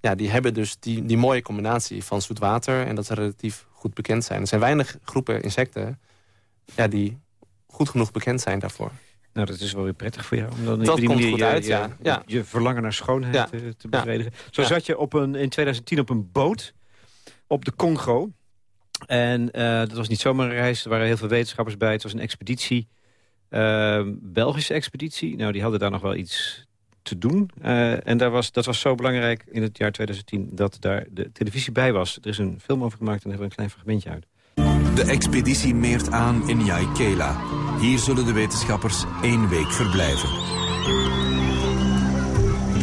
ja, die hebben dus die, die mooie combinatie van zoetwater... en dat ze relatief goed bekend zijn. Er zijn weinig groepen insecten ja, die goed genoeg bekend zijn daarvoor. Nou, dat is wel weer prettig voor jou. Om dan dat die komt goed je, uit, je, ja. ja. Je verlangen naar schoonheid ja. te, te bevredigen. Zo zat je op een, in 2010 op een boot op de Congo. En dat was niet zomaar een reis. Er waren heel veel wetenschappers bij. Het was een expeditie. Belgische expeditie. Nou, die hadden daar nog wel iets te doen. en daar was, dat was zo belangrijk in het jaar 2010 dat daar de televisie bij was. Er is een film over gemaakt en daar hebben we een klein fragmentje uit. De expeditie meert aan in Jaikela. Hier zullen de wetenschappers één week verblijven.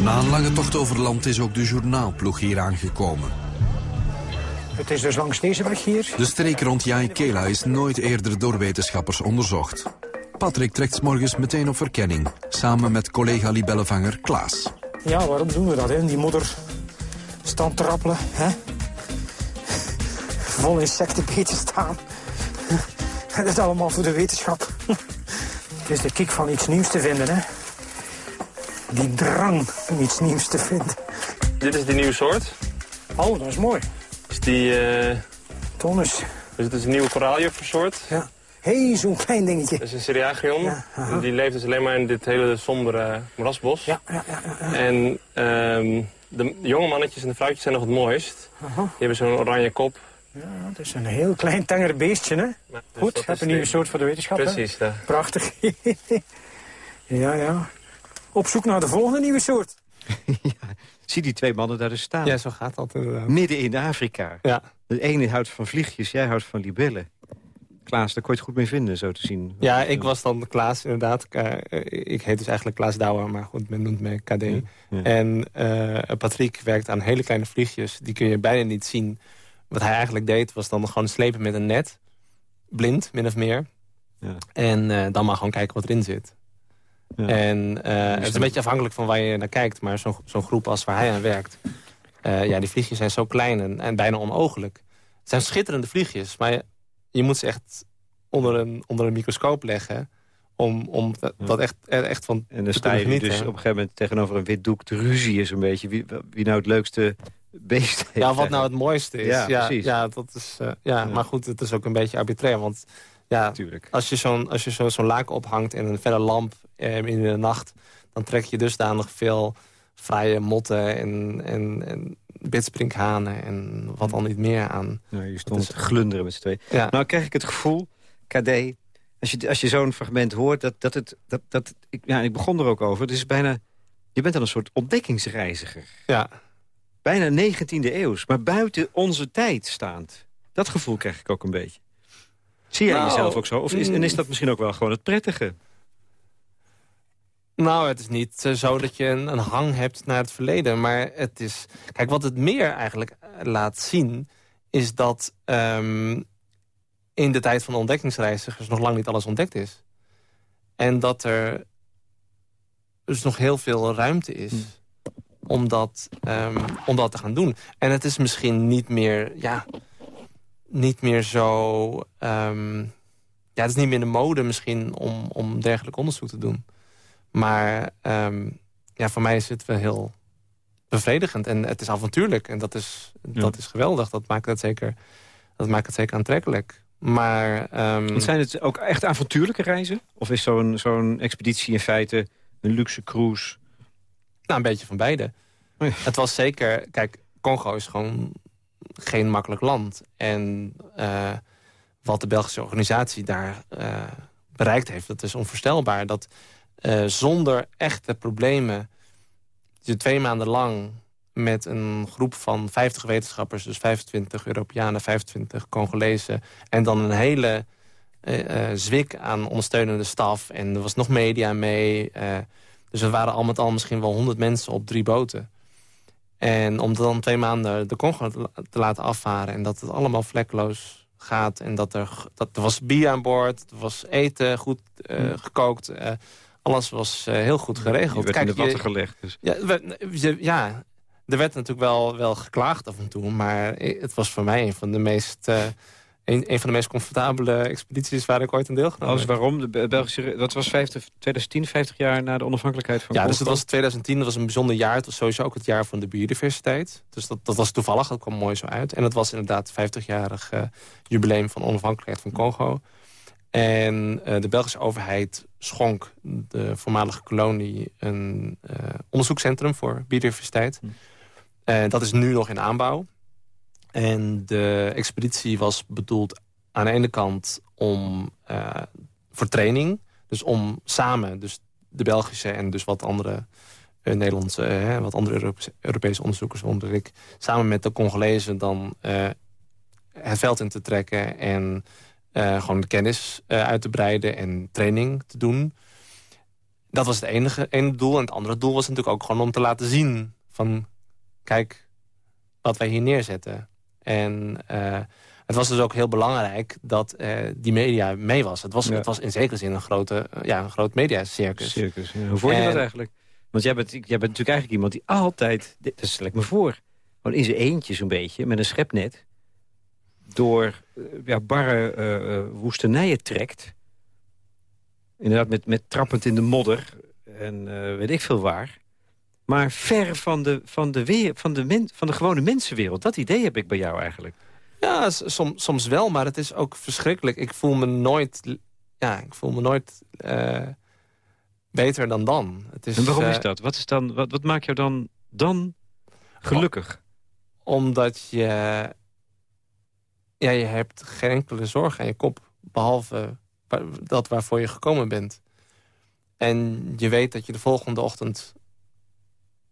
Na een lange tocht over land is ook de journaalploeg hier aangekomen. Het is dus langs deze weg hier. De streek rond Jaikela is nooit eerder door wetenschappers onderzocht. Patrick trekt morgens meteen op verkenning, samen met collega libellevanger Klaas. Ja, waarom doen we dat? Hè? Die modder stand trappelen, hè? vol insectenbeten staan. Dat is allemaal voor de wetenschap. Het is de kick van iets nieuws te vinden, hè. Die drang om iets nieuws te vinden. Dit is de nieuwe soort. Oh, dat is mooi. Is die... Uh... Tonus. Dus het is een nieuwe koraaljuffersoort. Ja. Hé, hey, zo'n klein dingetje. Dat is een Syriagion. Ja, die leeft dus alleen maar in dit hele sombere moerasbos. Ja, ja, ja. ja, En um, de jonge mannetjes en de vrouwtjes zijn nog het mooist. Die hebben zo'n oranje kop ja, het is een heel klein tenger beestje, hè? Dus Goed, heb een nieuwe soort voor de wetenschap, Precies, hè? Prachtig. ja, ja. Op zoek naar de volgende nieuwe soort. ja, zie die twee mannen daar dus staan. Ja, zo gaat dat inderdaad. Midden in Afrika. Ja. De ene houdt van vliegjes, jij houdt van libellen. Klaas, daar kon je het goed mee vinden, zo te zien. Ja, ik was dan Klaas, inderdaad. ik heet dus eigenlijk Klaas Douwer, maar goed, men noemt me KD. En uh, Patrick werkt aan hele kleine vliegjes. Die kun je bijna niet zien wat hij eigenlijk deed, was dan gewoon slepen met een net. Blind, min of meer. Ja. En uh, dan maar gewoon kijken wat erin zit. Ja. En uh, het is een beetje afhankelijk van waar je naar kijkt. Maar zo'n zo groep als waar hij aan werkt... Ja, die vliegjes zijn zo klein en, en, bijna onogelijk. Het zijn schitterende vliegjes, maar je, moet ze echt onder een, onder een microscoop leggen... om, om dat, dat echt, echt van En dan sta je dus op een gegeven moment tegenover een wit doek... de ruzie is een beetje wie, wie nou het leukste beest Ja, wat nou het mooiste is. Ja, ja, precies. Ja, dat is, uh, ja, Maar goed, het is ook een beetje arbitrair. Want ja, Tuurlijk. als je zo'n zo'n zo laken ophangt in een verre lamp eh, in de nacht... dan trek je dusdanig veel vrije motten en, en, en bitsprinkhanen en wat dan niet meer aan. Ja, je stond te glunderen met z'n twee. Ja. Nou krijg ik het gevoel, KD, als je, als je zo'n fragment hoort... dat, dat het, dat, dat, ik, ja, ik begon er ook over, het is bijna... Je bent dan een soort ontdekkingsreiziger. Ja bijna 19e eeuws, maar buiten onze tijd staand. Dat gevoel krijg ik ook een beetje. Zie jij nou, jezelf ook zo? Of is, en is dat misschien ook wel gewoon het prettige? Nou, het is niet eh, zo dat je een, een, hang hebt naar het verleden. Maar het is... Kijk, wat het meer eigenlijk eh, laat zien... is dat um, in de tijd van de ontdekkingsreizigers... nog lang niet alles ontdekt is. En dat er dus nog heel veel ruimte is... Hm om dat, um, om dat te gaan doen. En het is misschien niet meer, ja, niet meer zo... Um, ja, het is niet meer de mode misschien om, om dergelijk onderzoek te doen. Maar um, ja, voor mij is het wel heel bevredigend. En het is avontuurlijk. En dat is, dat is geweldig. Dat maakt het zeker, dat maakt het zeker aantrekkelijk. Maar, um... Zijn het ook echt avontuurlijke reizen? Of is zo'n zo'n expeditie in feite een luxe cruise nou, een beetje van beide. Het was zeker... Kijk, Congo is gewoon geen makkelijk land. En uh, wat de Belgische organisatie daar uh, bereikt heeft... dat is onvoorstelbaar. Dat uh, zonder echte problemen... je twee maanden lang met een groep van 50 wetenschappers... dus 25 Europeanen, 25 Congolezen... en dan een hele zwik aan ondersteunende staf. En er was nog media mee... Dus we waren al met al misschien wel 100 mensen op drie boten. En om dan twee maanden de Congo te laten afvaren... en dat het allemaal vlekloos gaat... en dat er, dat, er was bier aan boord, er was eten goed gekookt... Alles was uh, heel goed geregeld. Je werd Kijk, in de watten gelegd. Dus. Ja, ja, er werd natuurlijk wel, wel geklaagd af en toe... maar het was voor mij een van de meest een, een van de meest comfortabele expedities waar ik ooit een deel genomen heb. waarom? De Belgische, dat was 50, 2010, 50 jaar na de onafhankelijkheid van Ja, dus het was 2010, dat was een bijzonder jaar. Het was sowieso ook het jaar van de biodiversiteit. Dus dat, dat was toevallig, dat kwam mooi zo uit. En het was inderdaad 50-jarig uh, jubileum van onafhankelijkheid van Congo. En uh, de Belgische overheid schonk de voormalige kolonie een uh, onderzoekscentrum voor biodiversiteit. Hm. dat is nu nog in aanbouw. En de expeditie was bedoeld aan de ene kant om voor training. Dus om samen, dus de Belgische en dus wat andere Nederlandse, wat andere Europese, Europese onderzoekers, onder ik, samen met de Congolezen dan het veld in te trekken en gewoon de kennis uit te breiden en training te doen. Dat was het enige ene doel. En het andere doel was natuurlijk ook gewoon om te laten zien van kijk wat wij hier neerzetten. En uh, het was dus ook heel belangrijk dat uh, die media mee was. Het was, ja. het was in zekere zin een, grote, uh, ja, een groot mediacircus. Circus, ja. Hoe vond je en, dat eigenlijk? Want jij bent, jij bent natuurlijk eigenlijk iemand die altijd... Dat stel ik me voor. Gewoon in zijn eentje zo'n beetje, met een schepnet... door ja, barre woestenijen trekt. Inderdaad, met, met trappend in de modder. En weet ik veel waar. Maar ver van de, van, de weer, van, de men, van de gewone mensenwereld. Dat idee heb ik bij jou eigenlijk. Ja, soms, soms wel, maar het is ook verschrikkelijk. Ik voel me nooit, ja, ik voel me nooit uh, beter dan dan. Het is, en waarom is dat? Wat, is dan, wat, wat maakt jou dan, dan gelukkig? Omdat je... Ja, je hebt geen enkele zorg aan je kop. Behalve dat waarvoor je gekomen bent. En je weet dat je de volgende ochtend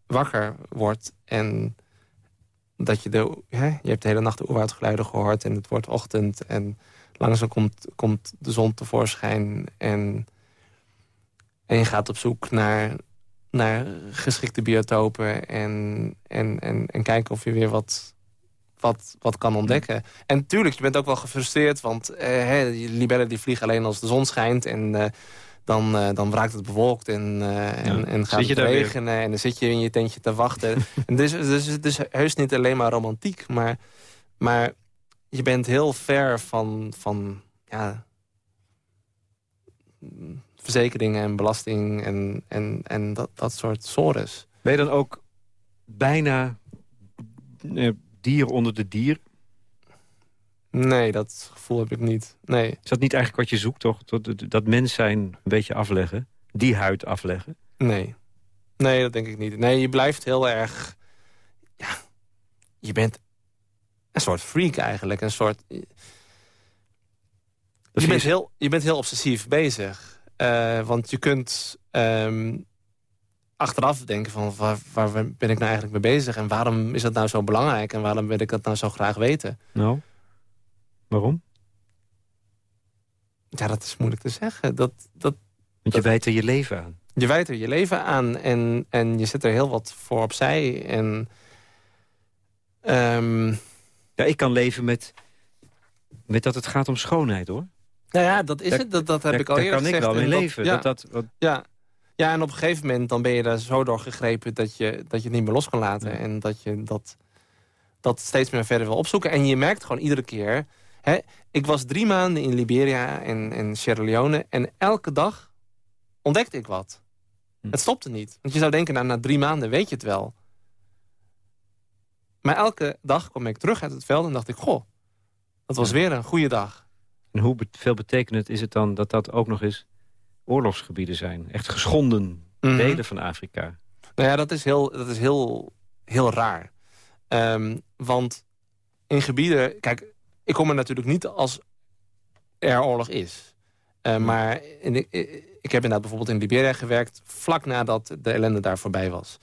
wakker wordt en dat je de, hè, je hebt de hele nacht de oerwoudgeluiden gehoord en het wordt ochtend en langzaam komt, komt de zon tevoorschijn en, en je gaat op zoek naar, naar geschikte biotopen en, en, en, en kijken of je weer wat, wat, wat kan ontdekken. En tuurlijk, je bent ook wel gefrustreerd, want eh, hè, libellen die vliegen alleen als de zon schijnt en... Uh, dan, uh, dan raakt het bewolkt en, uh, en, en gaat het regenen. En dan zit je in je tentje te wachten. en dus, dus het is heus niet alleen maar romantiek. Maar, maar je bent heel ver van, van ja, verzekeringen en belasting en, en, en dat, dat soort sores. Ben je dan ook bijna dier onder de dier? Nee, dat gevoel heb ik niet. Nee. Is dat niet eigenlijk wat je zoekt, toch? Dat, dat mens zijn een beetje afleggen? Die huid afleggen? Nee. Nee, dat denk ik niet. Nee, je blijft heel erg... Ja, je bent een soort freak eigenlijk. Een soort... Je bent, heel, je bent heel obsessief bezig. Uh, want je kunt um, achteraf denken van... Waar, waar, ben ik nou eigenlijk mee bezig? En waarom is dat nou zo belangrijk? En waarom wil ik dat nou zo graag weten? Nou? Waarom? Ja, dat is moeilijk te zeggen. Dat, dat, Want je wijt er je leven aan. Je wijt er je leven aan en, en je zet er heel wat voor opzij. En, um... Ja, ik kan leven met, met dat het gaat om schoonheid, hoor. Nou ja, dat is het. Dat, dat heb ik al eerder gezegd. Daar kan ik wel in leven. Ja, dat, dat, wat... ja. Ja, en op een gegeven moment dan ben je daar zo door gegrepen... dat je, dat je het niet meer los kan laten. Ja. En dat je dat, dat steeds meer verder wil opzoeken. En je merkt gewoon iedere keer Hè, ik was drie maanden in Liberia en, en Sierra Leone... en elke dag ontdekte ik wat. Hm. Het stopte niet. Want je zou denken, nou, na drie maanden weet je het wel. Maar elke dag kwam ik terug uit het veld en dacht ik... goh, dat was weer een goede dag. En hoe veel betekenend is het dan dat dat ook nog eens oorlogsgebieden zijn? Echt geschonden mm -hmm. delen van Afrika. Nou ja, dat is heel, dat is heel, heel raar. Um, want in gebieden... Kijk, ik kom er natuurlijk niet als er oorlog is. Uh, maar in de, ik heb inderdaad bijvoorbeeld in Liberia gewerkt... vlak nadat de ellende daar voorbij was.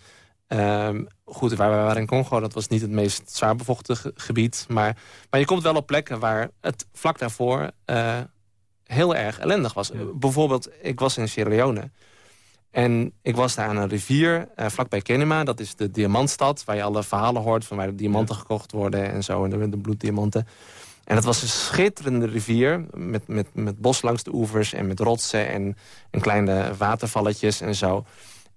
Um, goed, waar we waren in Congo, dat was niet het meest zwaar bevochten gebied. Maar, maar je komt wel op plekken waar het vlak daarvoor uh, heel erg ellendig was. Ja. Bijvoorbeeld, ik was in Sierra Leone. En ik was daar aan een rivier, uh, vlakbij Kenema. Dat is de diamantstad, waar je alle verhalen hoort... van waar de diamanten ja. gekocht worden en zo. En de, de bloeddiamanten. En het was een schitterende rivier met, met, met bos langs de oevers en met rotsen en, en kleine watervalletjes en zo.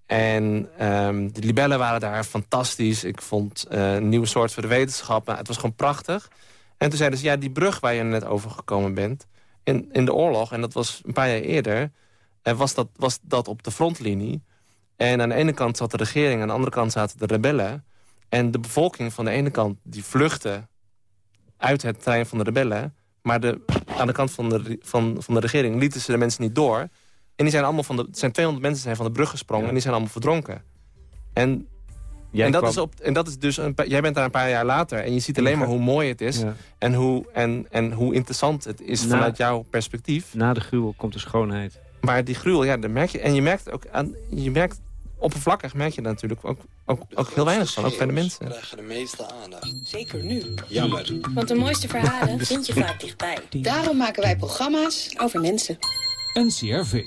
En um, de libellen waren daar fantastisch. Ik vond uh, een nieuwe soort voor de wetenschappen. Het was gewoon prachtig. En toen zeiden ze, ja, die brug waar je net over gekomen bent... in, in de oorlog, en dat was een paar jaar eerder... Uh, was, dat, was dat op de frontlinie. En aan de ene kant zat de regering, aan de andere kant zaten de rebellen. En de bevolking van de ene kant, die vluchtte uit het terrein van de rebellen. Maar de, aan de kant van de, van, van de regering lieten ze de mensen niet door. En die zijn allemaal van de, zijn 200 mensen zijn van de brug gesprongen ja. en die zijn allemaal verdronken. En en, dat is op, en dat is dus, een, jij bent daar een paar jaar later en je ziet alleen maar hoe mooi het is. En, hoe, en, en hoe interessant het is vanuit jouw perspectief. Na de gruwel komt de schoonheid. Maar die gruwel, ja, dat merk je. En je merkt ook aan, je merkt oppervlakkig merk je natuurlijk ook, ook, ook heel weinig van, ook bij de mensen. krijgen de meeste aandacht. Zeker nu. Jammer. Want de mooiste verhalen vind je vaak dichtbij. Daarom maken wij programma's over mensen. NCRV.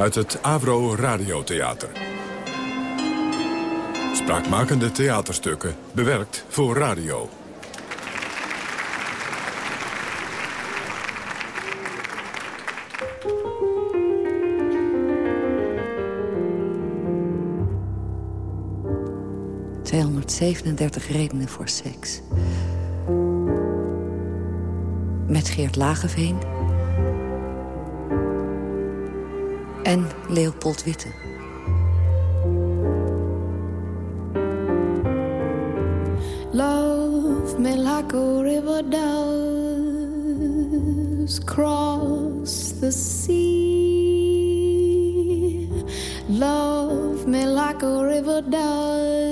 Uit het Avro Radiotheater. Spraakmakende theaterstukken, bewerkt voor radio. ...237 redenen voor seks. Met Geert Lageveen en Leopold Witte. Love me like a river does cross the sea. Love me like a river does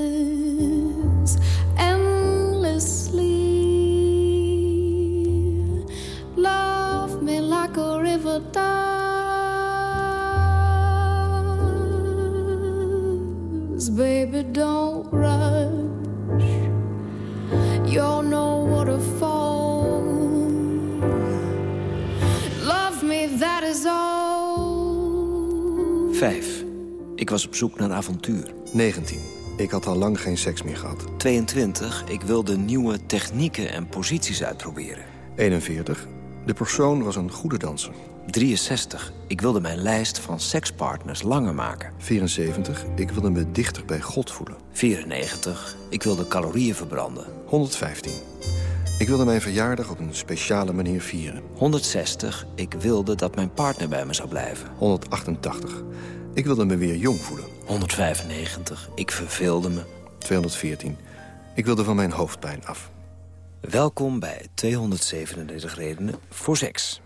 Ik was op zoek naar avontuur. 19. Ik had al lang geen seks meer gehad. 22. Ik wilde nieuwe technieken en posities uitproberen. 41. De persoon was een goede danser. 63. Ik wilde mijn lijst van sekspartners langer maken. 74. Ik wilde me dichter bij God voelen. 94. Ik wilde calorieën verbranden. 115. Ik wilde mijn verjaardag op een speciale manier vieren. 160. Ik wilde dat mijn partner bij me zou blijven. 188. Ik wilde me weer jong voelen. 195. Ik verveelde me. 214. Ik wilde van mijn hoofdpijn af. Welkom bij 237 redenen voor seks.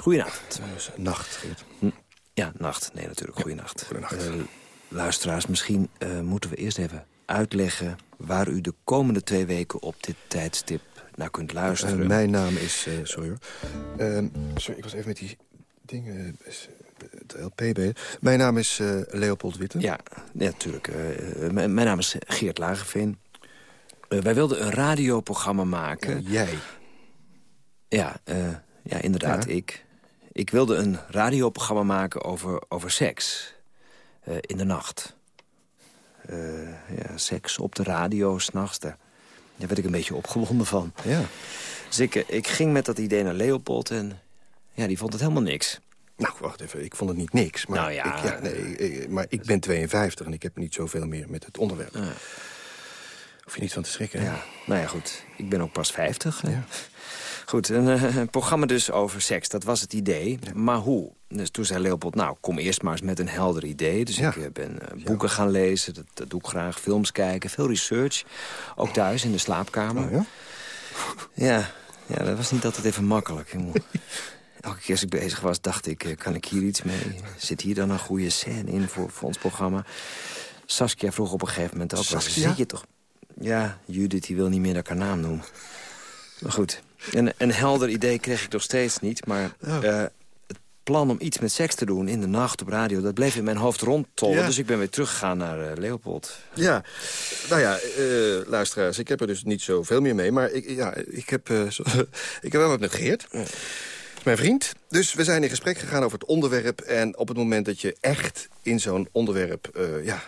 Goedenacht. Nacht, Geert. Hm. Ja, nacht. Nee, natuurlijk. Goedenacht. Ja, goedenacht. Uh, luisteraars, misschien uh, moeten we eerst even uitleggen... waar u de komende twee weken op dit tijdstip naar kunt luisteren. Uh, mijn naam is... sorry hoor. Ehm, sorry, ik was even met die dingen... Het LPB. Mijn naam is Leopold Witte. Ja, natuurlijk. mijn naam is Geert Lageveen. wij wilden een radioprogramma maken. jij? Ja, ja inderdaad, ja. ik. Ik wilde een radioprogramma maken over, over seks. In de nacht. Ja, seks op de radio, s'nachts. Daar, daar werd ik een beetje opgewonden van. Ja. Dus ik, ik ging met dat idee naar Leopold en ja, die vond het helemaal niks. Nou, wacht even. Ik vond het niet niks. Maar, nou ja, ik, ja nee, ik, maar ik ben 52 en ik heb niet zoveel meer met het onderwerp. Ja. Hoef je niet van te schrikken. Ja. Nou ja, goed. Ik ben ook pas 50. Ja. Goed, een, een, programma dus over seks, dat was het idee. Ja. Maar hoe? Dus toen zei Leopold, nou, kom eerst maar eens met een helder idee. Dus ja. ik ben uh, boeken gaan lezen, dat, dat, doe ik graag. Films kijken, veel research. Ook thuis in de slaapkamer. Oh, ja? ja? Ja, dat was niet altijd even makkelijk. Elke keer als ik bezig was, dacht ik, kan ik hier iets mee? Zit hier dan een goede scène in voor, voor ons programma? Saskia vroeg op een gegeven moment ook, waar zit je toch? Ja, Judith, die wil niet meer dat ik haar naam noem. Maar goed, een, een helder idee kreeg ik nog steeds niet. Maar oh. uh, het plan om iets met seks te doen in de nacht op radio... dat bleef in mijn hoofd rondtollen. Ja. Dus ik ben weer teruggegaan naar uh, Leopold. Ja, nou ja, uh, luisteraars, ik heb er dus niet zoveel meer mee. Maar ik, ja, ik, heb, ik heb wel wat met Geert. Ja mijn vriend. Dus we zijn in gesprek gegaan over het onderwerp. En op het moment dat je echt in zo'n onderwerp uh, ja,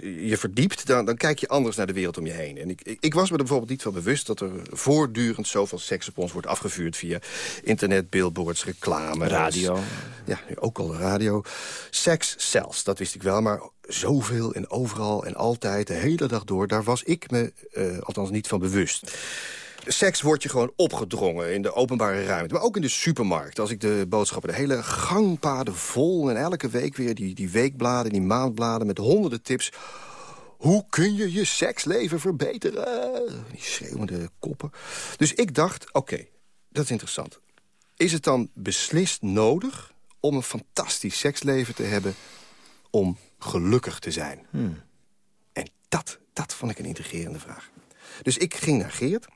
je verdiept... Dan, dan kijk je anders naar de wereld om je heen. En ik, ik, ik, was me er bijvoorbeeld niet van bewust... dat er voortdurend zoveel seks op ons wordt afgevuurd... via internet, billboards, reclame. Radio. Ja, ook al radio. Seks zelfs, dat wist ik wel, maar zoveel en overal en altijd, de hele dag door... daar was ik me uh, althans niet van bewust seks wordt je gewoon opgedrongen in de openbare ruimte. Maar ook in de supermarkt. Als ik de boodschappen, de hele gangpaden vol... en elke week weer die, die weekbladen, die maandbladen... met honderden tips. Hoe kun je je seksleven verbeteren? Die schreeuwende koppen. Dus ik dacht, oké, okay, dat is interessant. Is het dan beslist nodig om een fantastisch seksleven te hebben... om gelukkig te zijn? Hmm. En dat, dat vond ik een intrigerende vraag. Dus ik ging naar Geert,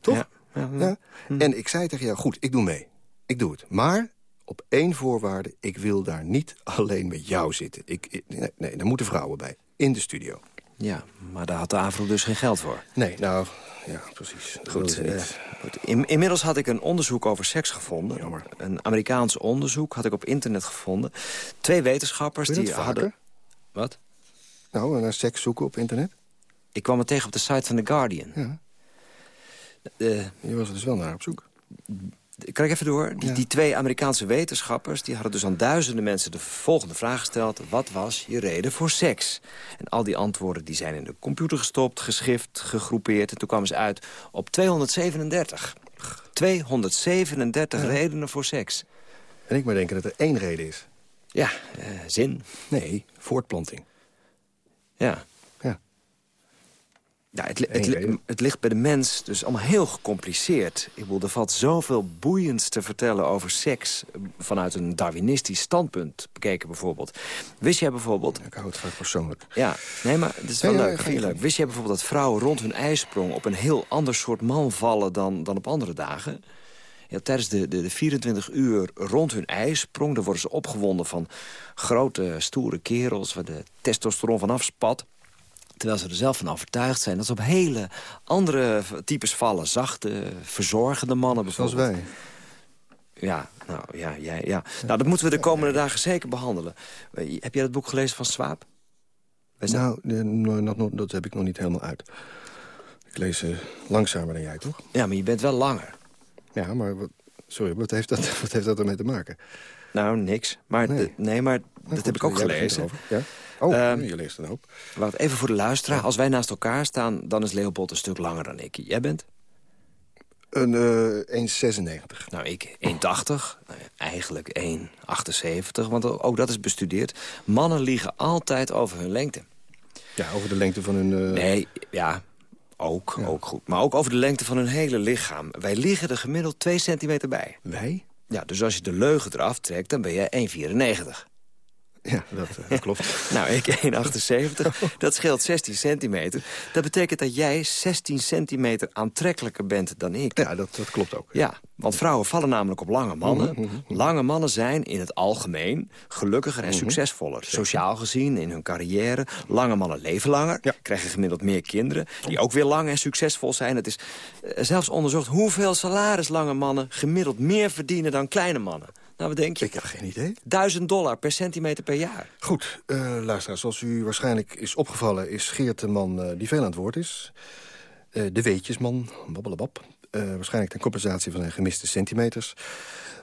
toch? Ja, ja, ja. Ja? Hmm. En ik zei tegen jou, goed, ik doe mee. Ik doe het. Maar op één voorwaarde, ik wil daar niet alleen met jou zitten. Ik, ik- nee, nee, daar moeten vrouwen bij. In de studio. Ja, maar daar had de AVRO dus geen geld voor. Nee, nou, ja, precies. Goed, eh, goed. In- inmiddels had ik een onderzoek over seks gevonden. Een Amerikaans onderzoek had ik op internet gevonden. Twee wetenschappers die hadden... Wat? Nou, naar seks zoeken op internet? Ik kwam het tegen op de site van The Guardian. Ja. Je was er dus wel naar op zoek. ik even door? Die, die twee Amerikaanse wetenschappers die hadden dus aan duizenden mensen de volgende vraag gesteld. Wat was je reden voor seks? En al die antwoorden die zijn in de computer gestopt, geschift, gegroepeerd. En toen kwamen ze uit op 237. 237 redenen voor seks. En ik maar denken dat er één reden is. Ja, eh, zin. Nee, voortplanting. Ja. Ja. Het, het, het ligt bij de mens dus allemaal heel gecompliceerd. Ik bedoel, er valt zoveel boeiends te vertellen over seks... eh, vanuit een Darwinistisch standpunt bekeken bijvoorbeeld. Wist jij bijvoorbeeld... Ik hou het graag persoonlijk. Ja, nee, maar het is wel Ja, ja, leuk. leuk. Wist jij bijvoorbeeld dat vrouwen rond hun ijsprong... op een heel ander soort man vallen dan, dan op andere dagen? Ja, tijdens de, de, de 24 uur rond hun ijsprong... dan worden ze opgewonden van grote, stoere kerels... waar de testosteron vanaf spat. Terwijl ze er zelf van overtuigd zijn dat ze op hele andere types vallen. Zachte, verzorgende mannen Zoals bijvoorbeeld. wij. Ja, nou, ja, ja, ja. nou, dat moeten we de komende dagen zeker behandelen. Eh, Heb jij dat boek gelezen van Swaap? Nou, nou, dat, dat heb ik nog niet helemaal uit. Ik lees eh, langzamer dan jij, toch? Ja, maar je bent wel langer. Ja, maar wat, sorry, wat heeft, dat, wat heeft dat ermee te maken? Nou, niks. Maar Nee. maar dat goed, heb ik ook gelezen. ja? Oh, Ehm, je leest een hoop. Wacht, even voor de luisteraar. Als wij naast elkaar staan, dan is Leopold een stuk langer dan ik. Jij bent? Een eh 1,96. Nou, ik 1,80. Nou, eigenlijk 1,78. Want ook dat is bestudeerd. Mannen liegen altijd over hun lengte. Ja, over de lengte van hun... eh, Nee, ja, ook, ook goed. Maar ook over de lengte van hun hele lichaam. Wij liegen er gemiddeld 2 centimeter bij. Wij? Ja, dus als je de leugen eraf trekt, dan ben jij 1,94. Ja, dat, eh, dat klopt. Nou, ik 1,78. Dat scheelt 16 centimeter. Dat betekent dat jij 16 centimeter aantrekkelijker bent dan ik. Ja, dat, dat klopt ook. Ja, want vrouwen vallen namelijk op lange mannen. Mhm, mhm, Lange mannen zijn in het algemeen gelukkiger en Mhm. succesvoller. Sociaal gezien, in hun carrière. Lange mannen leven langer, krijgen gemiddeld meer kinderen... die ook weer lang en succesvol zijn. Het is eh, zelfs onderzocht hoeveel salaris lange mannen... gemiddeld meer verdienen dan kleine mannen. Nou, wat denk je? Ik heb geen idee. Duizend dollar per centimeter per jaar. Goed, luisteraars, zoals u waarschijnlijk is opgevallen... is Geert de man eh, die veel aan het woord is. Eh, de weetjesman, babbelabab. Waarschijnlijk ten compensatie van zijn gemiste centimeters.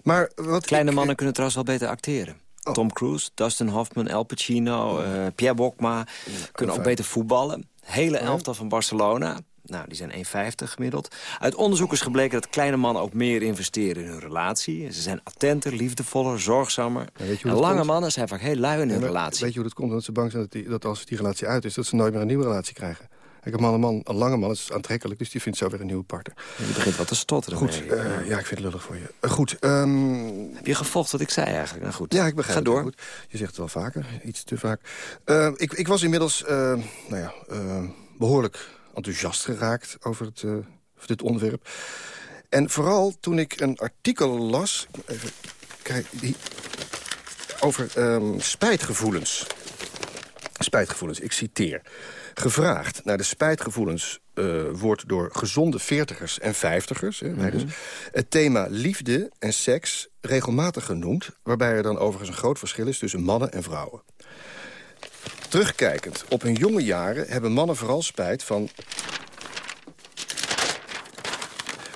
Maar wat Kleine ik, mannen kunnen trouwens wel beter acteren. Tom Cruise, Dustin Hoffman, Al Pacino, Pierre Bokma... kunnen ook fijn. beter voetballen. Hele elftal van Barcelona. Nou, die zijn 1,50 gemiddeld. Uit onderzoek is gebleken dat kleine mannen ook meer investeren in hun relatie. Ze zijn attenter, liefdevoller, zorgzamer. weet je hoe en dat lange komt? mannen zijn vaak heel lui in hun relatie. Weet je hoe dat komt? Omdat ze bang zijn dat, die, dat als die relatie uit is... dat ze nooit meer een nieuwe relatie krijgen. Een, man, een, man, een lange man is aantrekkelijk, dus die vindt zo weer een nieuwe partner. Je begint wat te stotteren. Goed, eh, ja, ik vind het lullig voor je. Eh, goed, ehm, Heb je gevolgd wat ik zei eigenlijk? Nou goed, Ja, ik begrijp Ga het door. goed. Je zegt het wel vaker, iets te vaak. Eh, ik, ik was inmiddels nou ja, eh, behoorlijk enthousiast geraakt over, het, eh, over dit onderwerp. En vooral toen ik een artikel las... Even kijken, die, over ehm, spijtgevoelens. Spijtgevoelens, ik citeer. Gevraagd naar de spijtgevoelens eh, wordt door gezonde veertigers en vijftigers... Hè, dus, het thema liefde en seks regelmatig genoemd... waarbij er dan overigens een groot verschil is tussen mannen en vrouwen. Terugkijkend op hun jonge jaren hebben mannen vooral spijt van...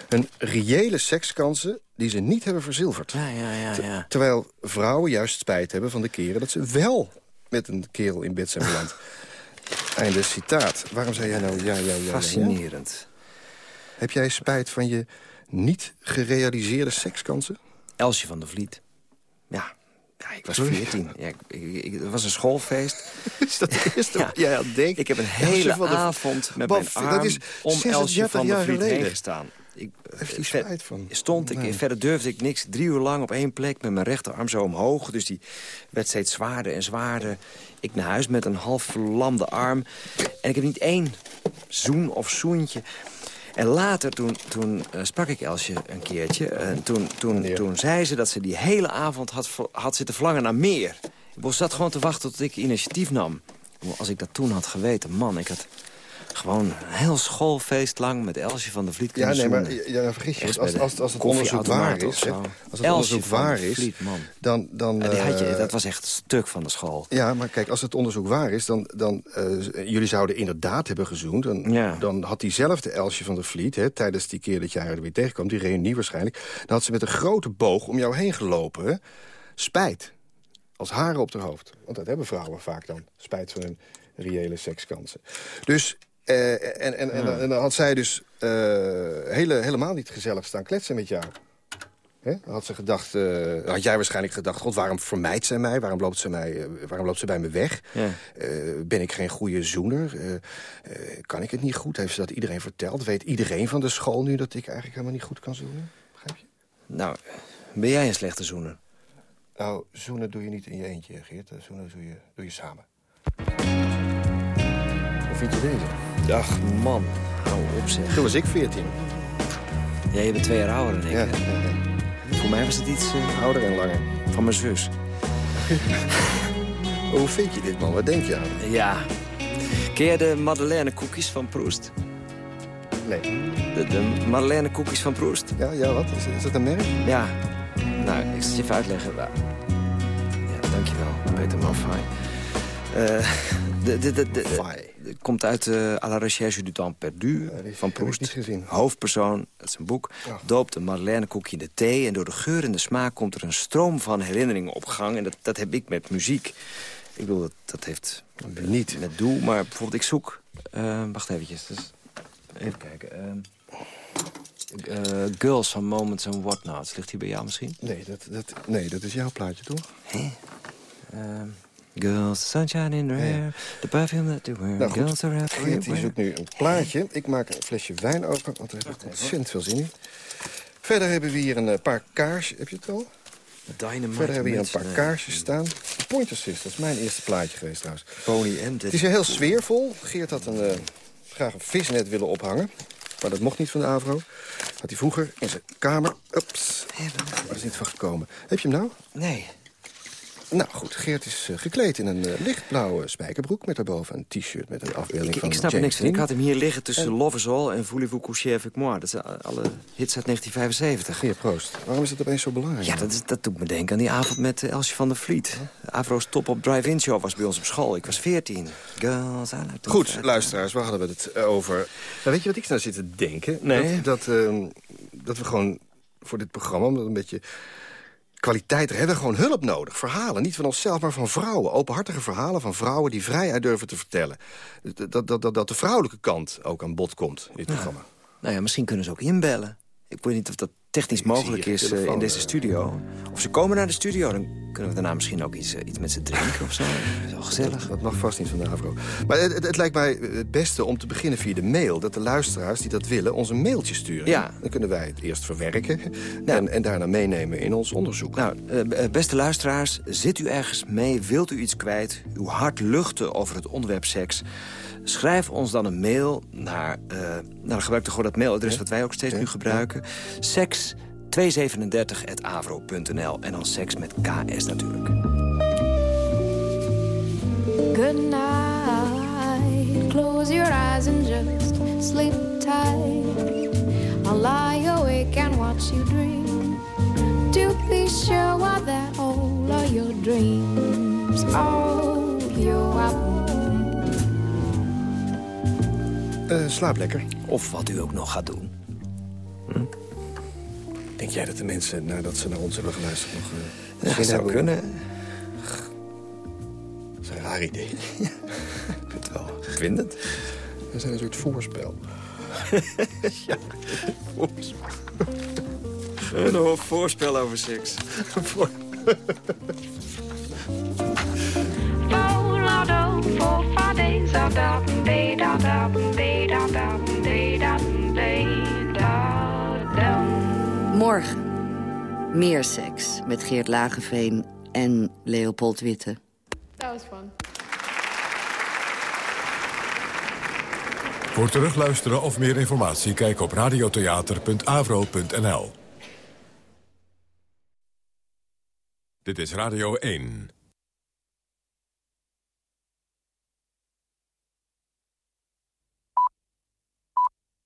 hun reële sekskansen die ze niet hebben verzilverd. Ja, ja, ja, ja. Terwijl vrouwen juist spijt hebben van de keren dat ze wel met een kerel in bed zijn beland. Einde citaat. Waarom zei jij nou ja, ja, ja, ja, ja? Fascinerend. Heb jij spijt van je niet gerealiseerde sekskansen? Elsje van der Vliet. Ja, ja ik was? 14. Ja, ik, ik, ik- het was een schoolfeest. Is dat de eerste Ja. wat jij aan denkt? Ik heb een hele avond met mijn dat arm is om 36 Elsje van jaar Vliet heen gestaan. ik, Heeft hij ver- spijt van? Stond ik, Nee. verder durfde ik niks. Drie uur lang op één plek met mijn rechterarm zo omhoog. Dus die werd steeds zwaarder en zwaarder. Ik naar huis met een half verlamde arm. En ik heb niet één zoen of zoentje. En later, toen, toen eh, sprak ik Elsje een keertje. En toen, toen, toen zei ze dat ze die hele avond had, had zitten verlangen naar meer. Ik zat gewoon te wachten tot ik initiatief nam. Als ik dat toen had geweten, man, ik had gewoon een heel schoolfeest lang... met Elsje van der Vliet Ja, nee, maar ja, dan vergis je. Als, als, als het onderzoek waar is, hè, als het Elsje onderzoek van waar der is, Vliet, man. dan... dan Ja, die had je, eh, dat was echt een stuk van de school. Ja, maar kijk, als het onderzoek waar is, dan... dan eh, jullie zouden inderdaad hebben gezoend. Dan, Ja. dan had diezelfde Elsje van der Vliet, hè, tijdens die keer dat jij haar er weer tegenkwam... die reunie waarschijnlijk, dan had ze met een grote boog om jou heen gelopen. Hè? Spijt. Als haren op haar hoofd. Want dat hebben vrouwen vaak dan. Spijt van hun reële sekskansen. Dus... eh, en, en, en, en dan had zij dus eh, hele, helemaal niet gezellig staan kletsen met jou. Hè? Dan had ze gedacht, eh, had jij waarschijnlijk gedacht... God, waarom vermijdt zij mij? Waarom loopt ze, mij, waarom loopt ze bij me weg? Ja. Ben ik geen goede zoener? Kan ik het niet goed? Heeft ze dat iedereen verteld? Weet iedereen van de school nu dat ik eigenlijk helemaal niet goed kan zoenen? Begrijp je? Nou, ben jij een slechte zoener? Nou, zoenen doe je niet in je eentje, Geert. Zoenen doe je, doe je samen. Hoe vind je deze? Ach, man. Hou op, zeg. Toen was ik 14. Ja, je bent twee jaar ouder dan ik. Ja, ja, ja. Voor mij was het iets eh, Ouder en langer. van mijn zus. Hoe vind je dit, man? Wat denk je aan? Ja. Ken jij de Madeleine koekjes van Proest? Nee. De, de Madeleine koekjes van Proest? Ja, ja wat? Is, is dat een merk? Ja. Nou, ik zal het je even uitleggen. Ja, dankjewel, Peter Maffay. Eh de, de, de, de, de- komt uit uh, À la recherche du temps perdu van Proust. niet gezien. Hoofdpersoon, dat is een boek, doopt een Madeleine koekje in de thee... en door de geur en de smaak komt er een stroom van herinneringen op gang. En dat, dat heb ik met muziek. Ik bedoel, dat, dat heeft niet met doel, maar bijvoorbeeld ik zoek... eh, wacht eventjes, dus, even kijken. eh, Girls van Moments and Whatnots, ligt hier bij jou misschien? Nee, dat, dat, nee, dat is jouw plaatje, toch? Ehm, girls, sunshine in their hair, the perfume that they wear. Nou girls are Geert die everywhere. zoekt nu een plaatje. Ik maak een flesje wijn open, want daar heb ik ontzettend veel zin in. Verder hebben we hier een eh, paar kaarsjes. Heb je het al? Dynamite Verder hebben we hier een paar eh, kaarsjes staan. Pointer Sisters, dat is mijn eerste plaatje geweest trouwens. Pony M. Het is heel sfeervol. Geert had een, eh, graag een visnet willen ophangen. Maar dat mocht niet van de AVRO. Had hij vroeger in zijn kamer. Ups, daar is niet van gekomen. Heb je hem nou? Nee. Nou goed, Geert is eh, gekleed in een eh, lichtblauwe spijkerbroek... met daarboven een t-shirt met een afbeelding Ik, van ik snap James niks van. Ik had hem hier liggen tussen En- Love is All en Voulez-vous coucher avec moi. Dat zijn alle hits uit 1975. Geert, proost. Waarom is het opeens zo belangrijk? Ja, dat, is, dat doet me denken aan die avond met eh, Elsje van der Vliet. Avro's top op drive-in show was bij ons op school. Ik was 14. Girls, I like Goed, luisteraars, waar hadden we het over? Nou, weet je wat ik nou zit te denken? Nee. Dat, dat, ehm, dat we gewoon voor dit programma, omdat een beetje kwaliteit... hebben we gewoon hulp nodig. Verhalen, niet van onszelf, maar van vrouwen. Openhartige verhalen van vrouwen die vrijheid durven te vertellen. Dat, dat, dat, dat de vrouwelijke kant ook aan bod komt in dit programma. Nou ja, misschien kunnen ze ook inbellen. Ik weet niet of dat technisch mogelijk is eh, in deze eh. studio. Of ze komen naar de studio, dan kunnen we daarna misschien ook iets, eh, iets met ze drinken of zo. Dat is wel gezellig. Dat mag vast niet van de AVRO. Maar het, het, het lijkt mij het beste om te beginnen via de mail. Dat de luisteraars die dat willen ons een mailtje sturen. Ja. Dan kunnen wij het eerst verwerken en, en daarna meenemen in ons onderzoek. Nou, eh, beste luisteraars, zit u ergens mee, wilt u iets kwijt... uw hart luchten over het onderwerp seks... schrijf ons dan een mail naar... eh nou, dan gebruik toch gewoon dat mailadres wat wij ook steeds nu gebruiken. Seks 237.avro.nl en dan seks met KS natuurlijk. Good night. Close your eyes and just sleep tight. I'll lie awake and watch you dream. To be sure what that all are your dreams. Oh, you are. Eh, slaap lekker. Of wat u ook nog gaat doen. Denk jij dat de mensen, nadat ze naar ons hebben geluisterd... nog eh, Ja, zin zou hebben? kunnen. Dat is een raar idee. Het wel. Ik vind het. Dat is een soort voorspel. ja, voorspel. Een voorspel over seks. Four, five days of da day da da day da da day da day da Morgen. Meer seks met Geert Lageveen en Leopold Witte. That was fun. Voor terugluisteren of meer informatie kijk op radiotheater.avro.nl. Dit is Radio 1.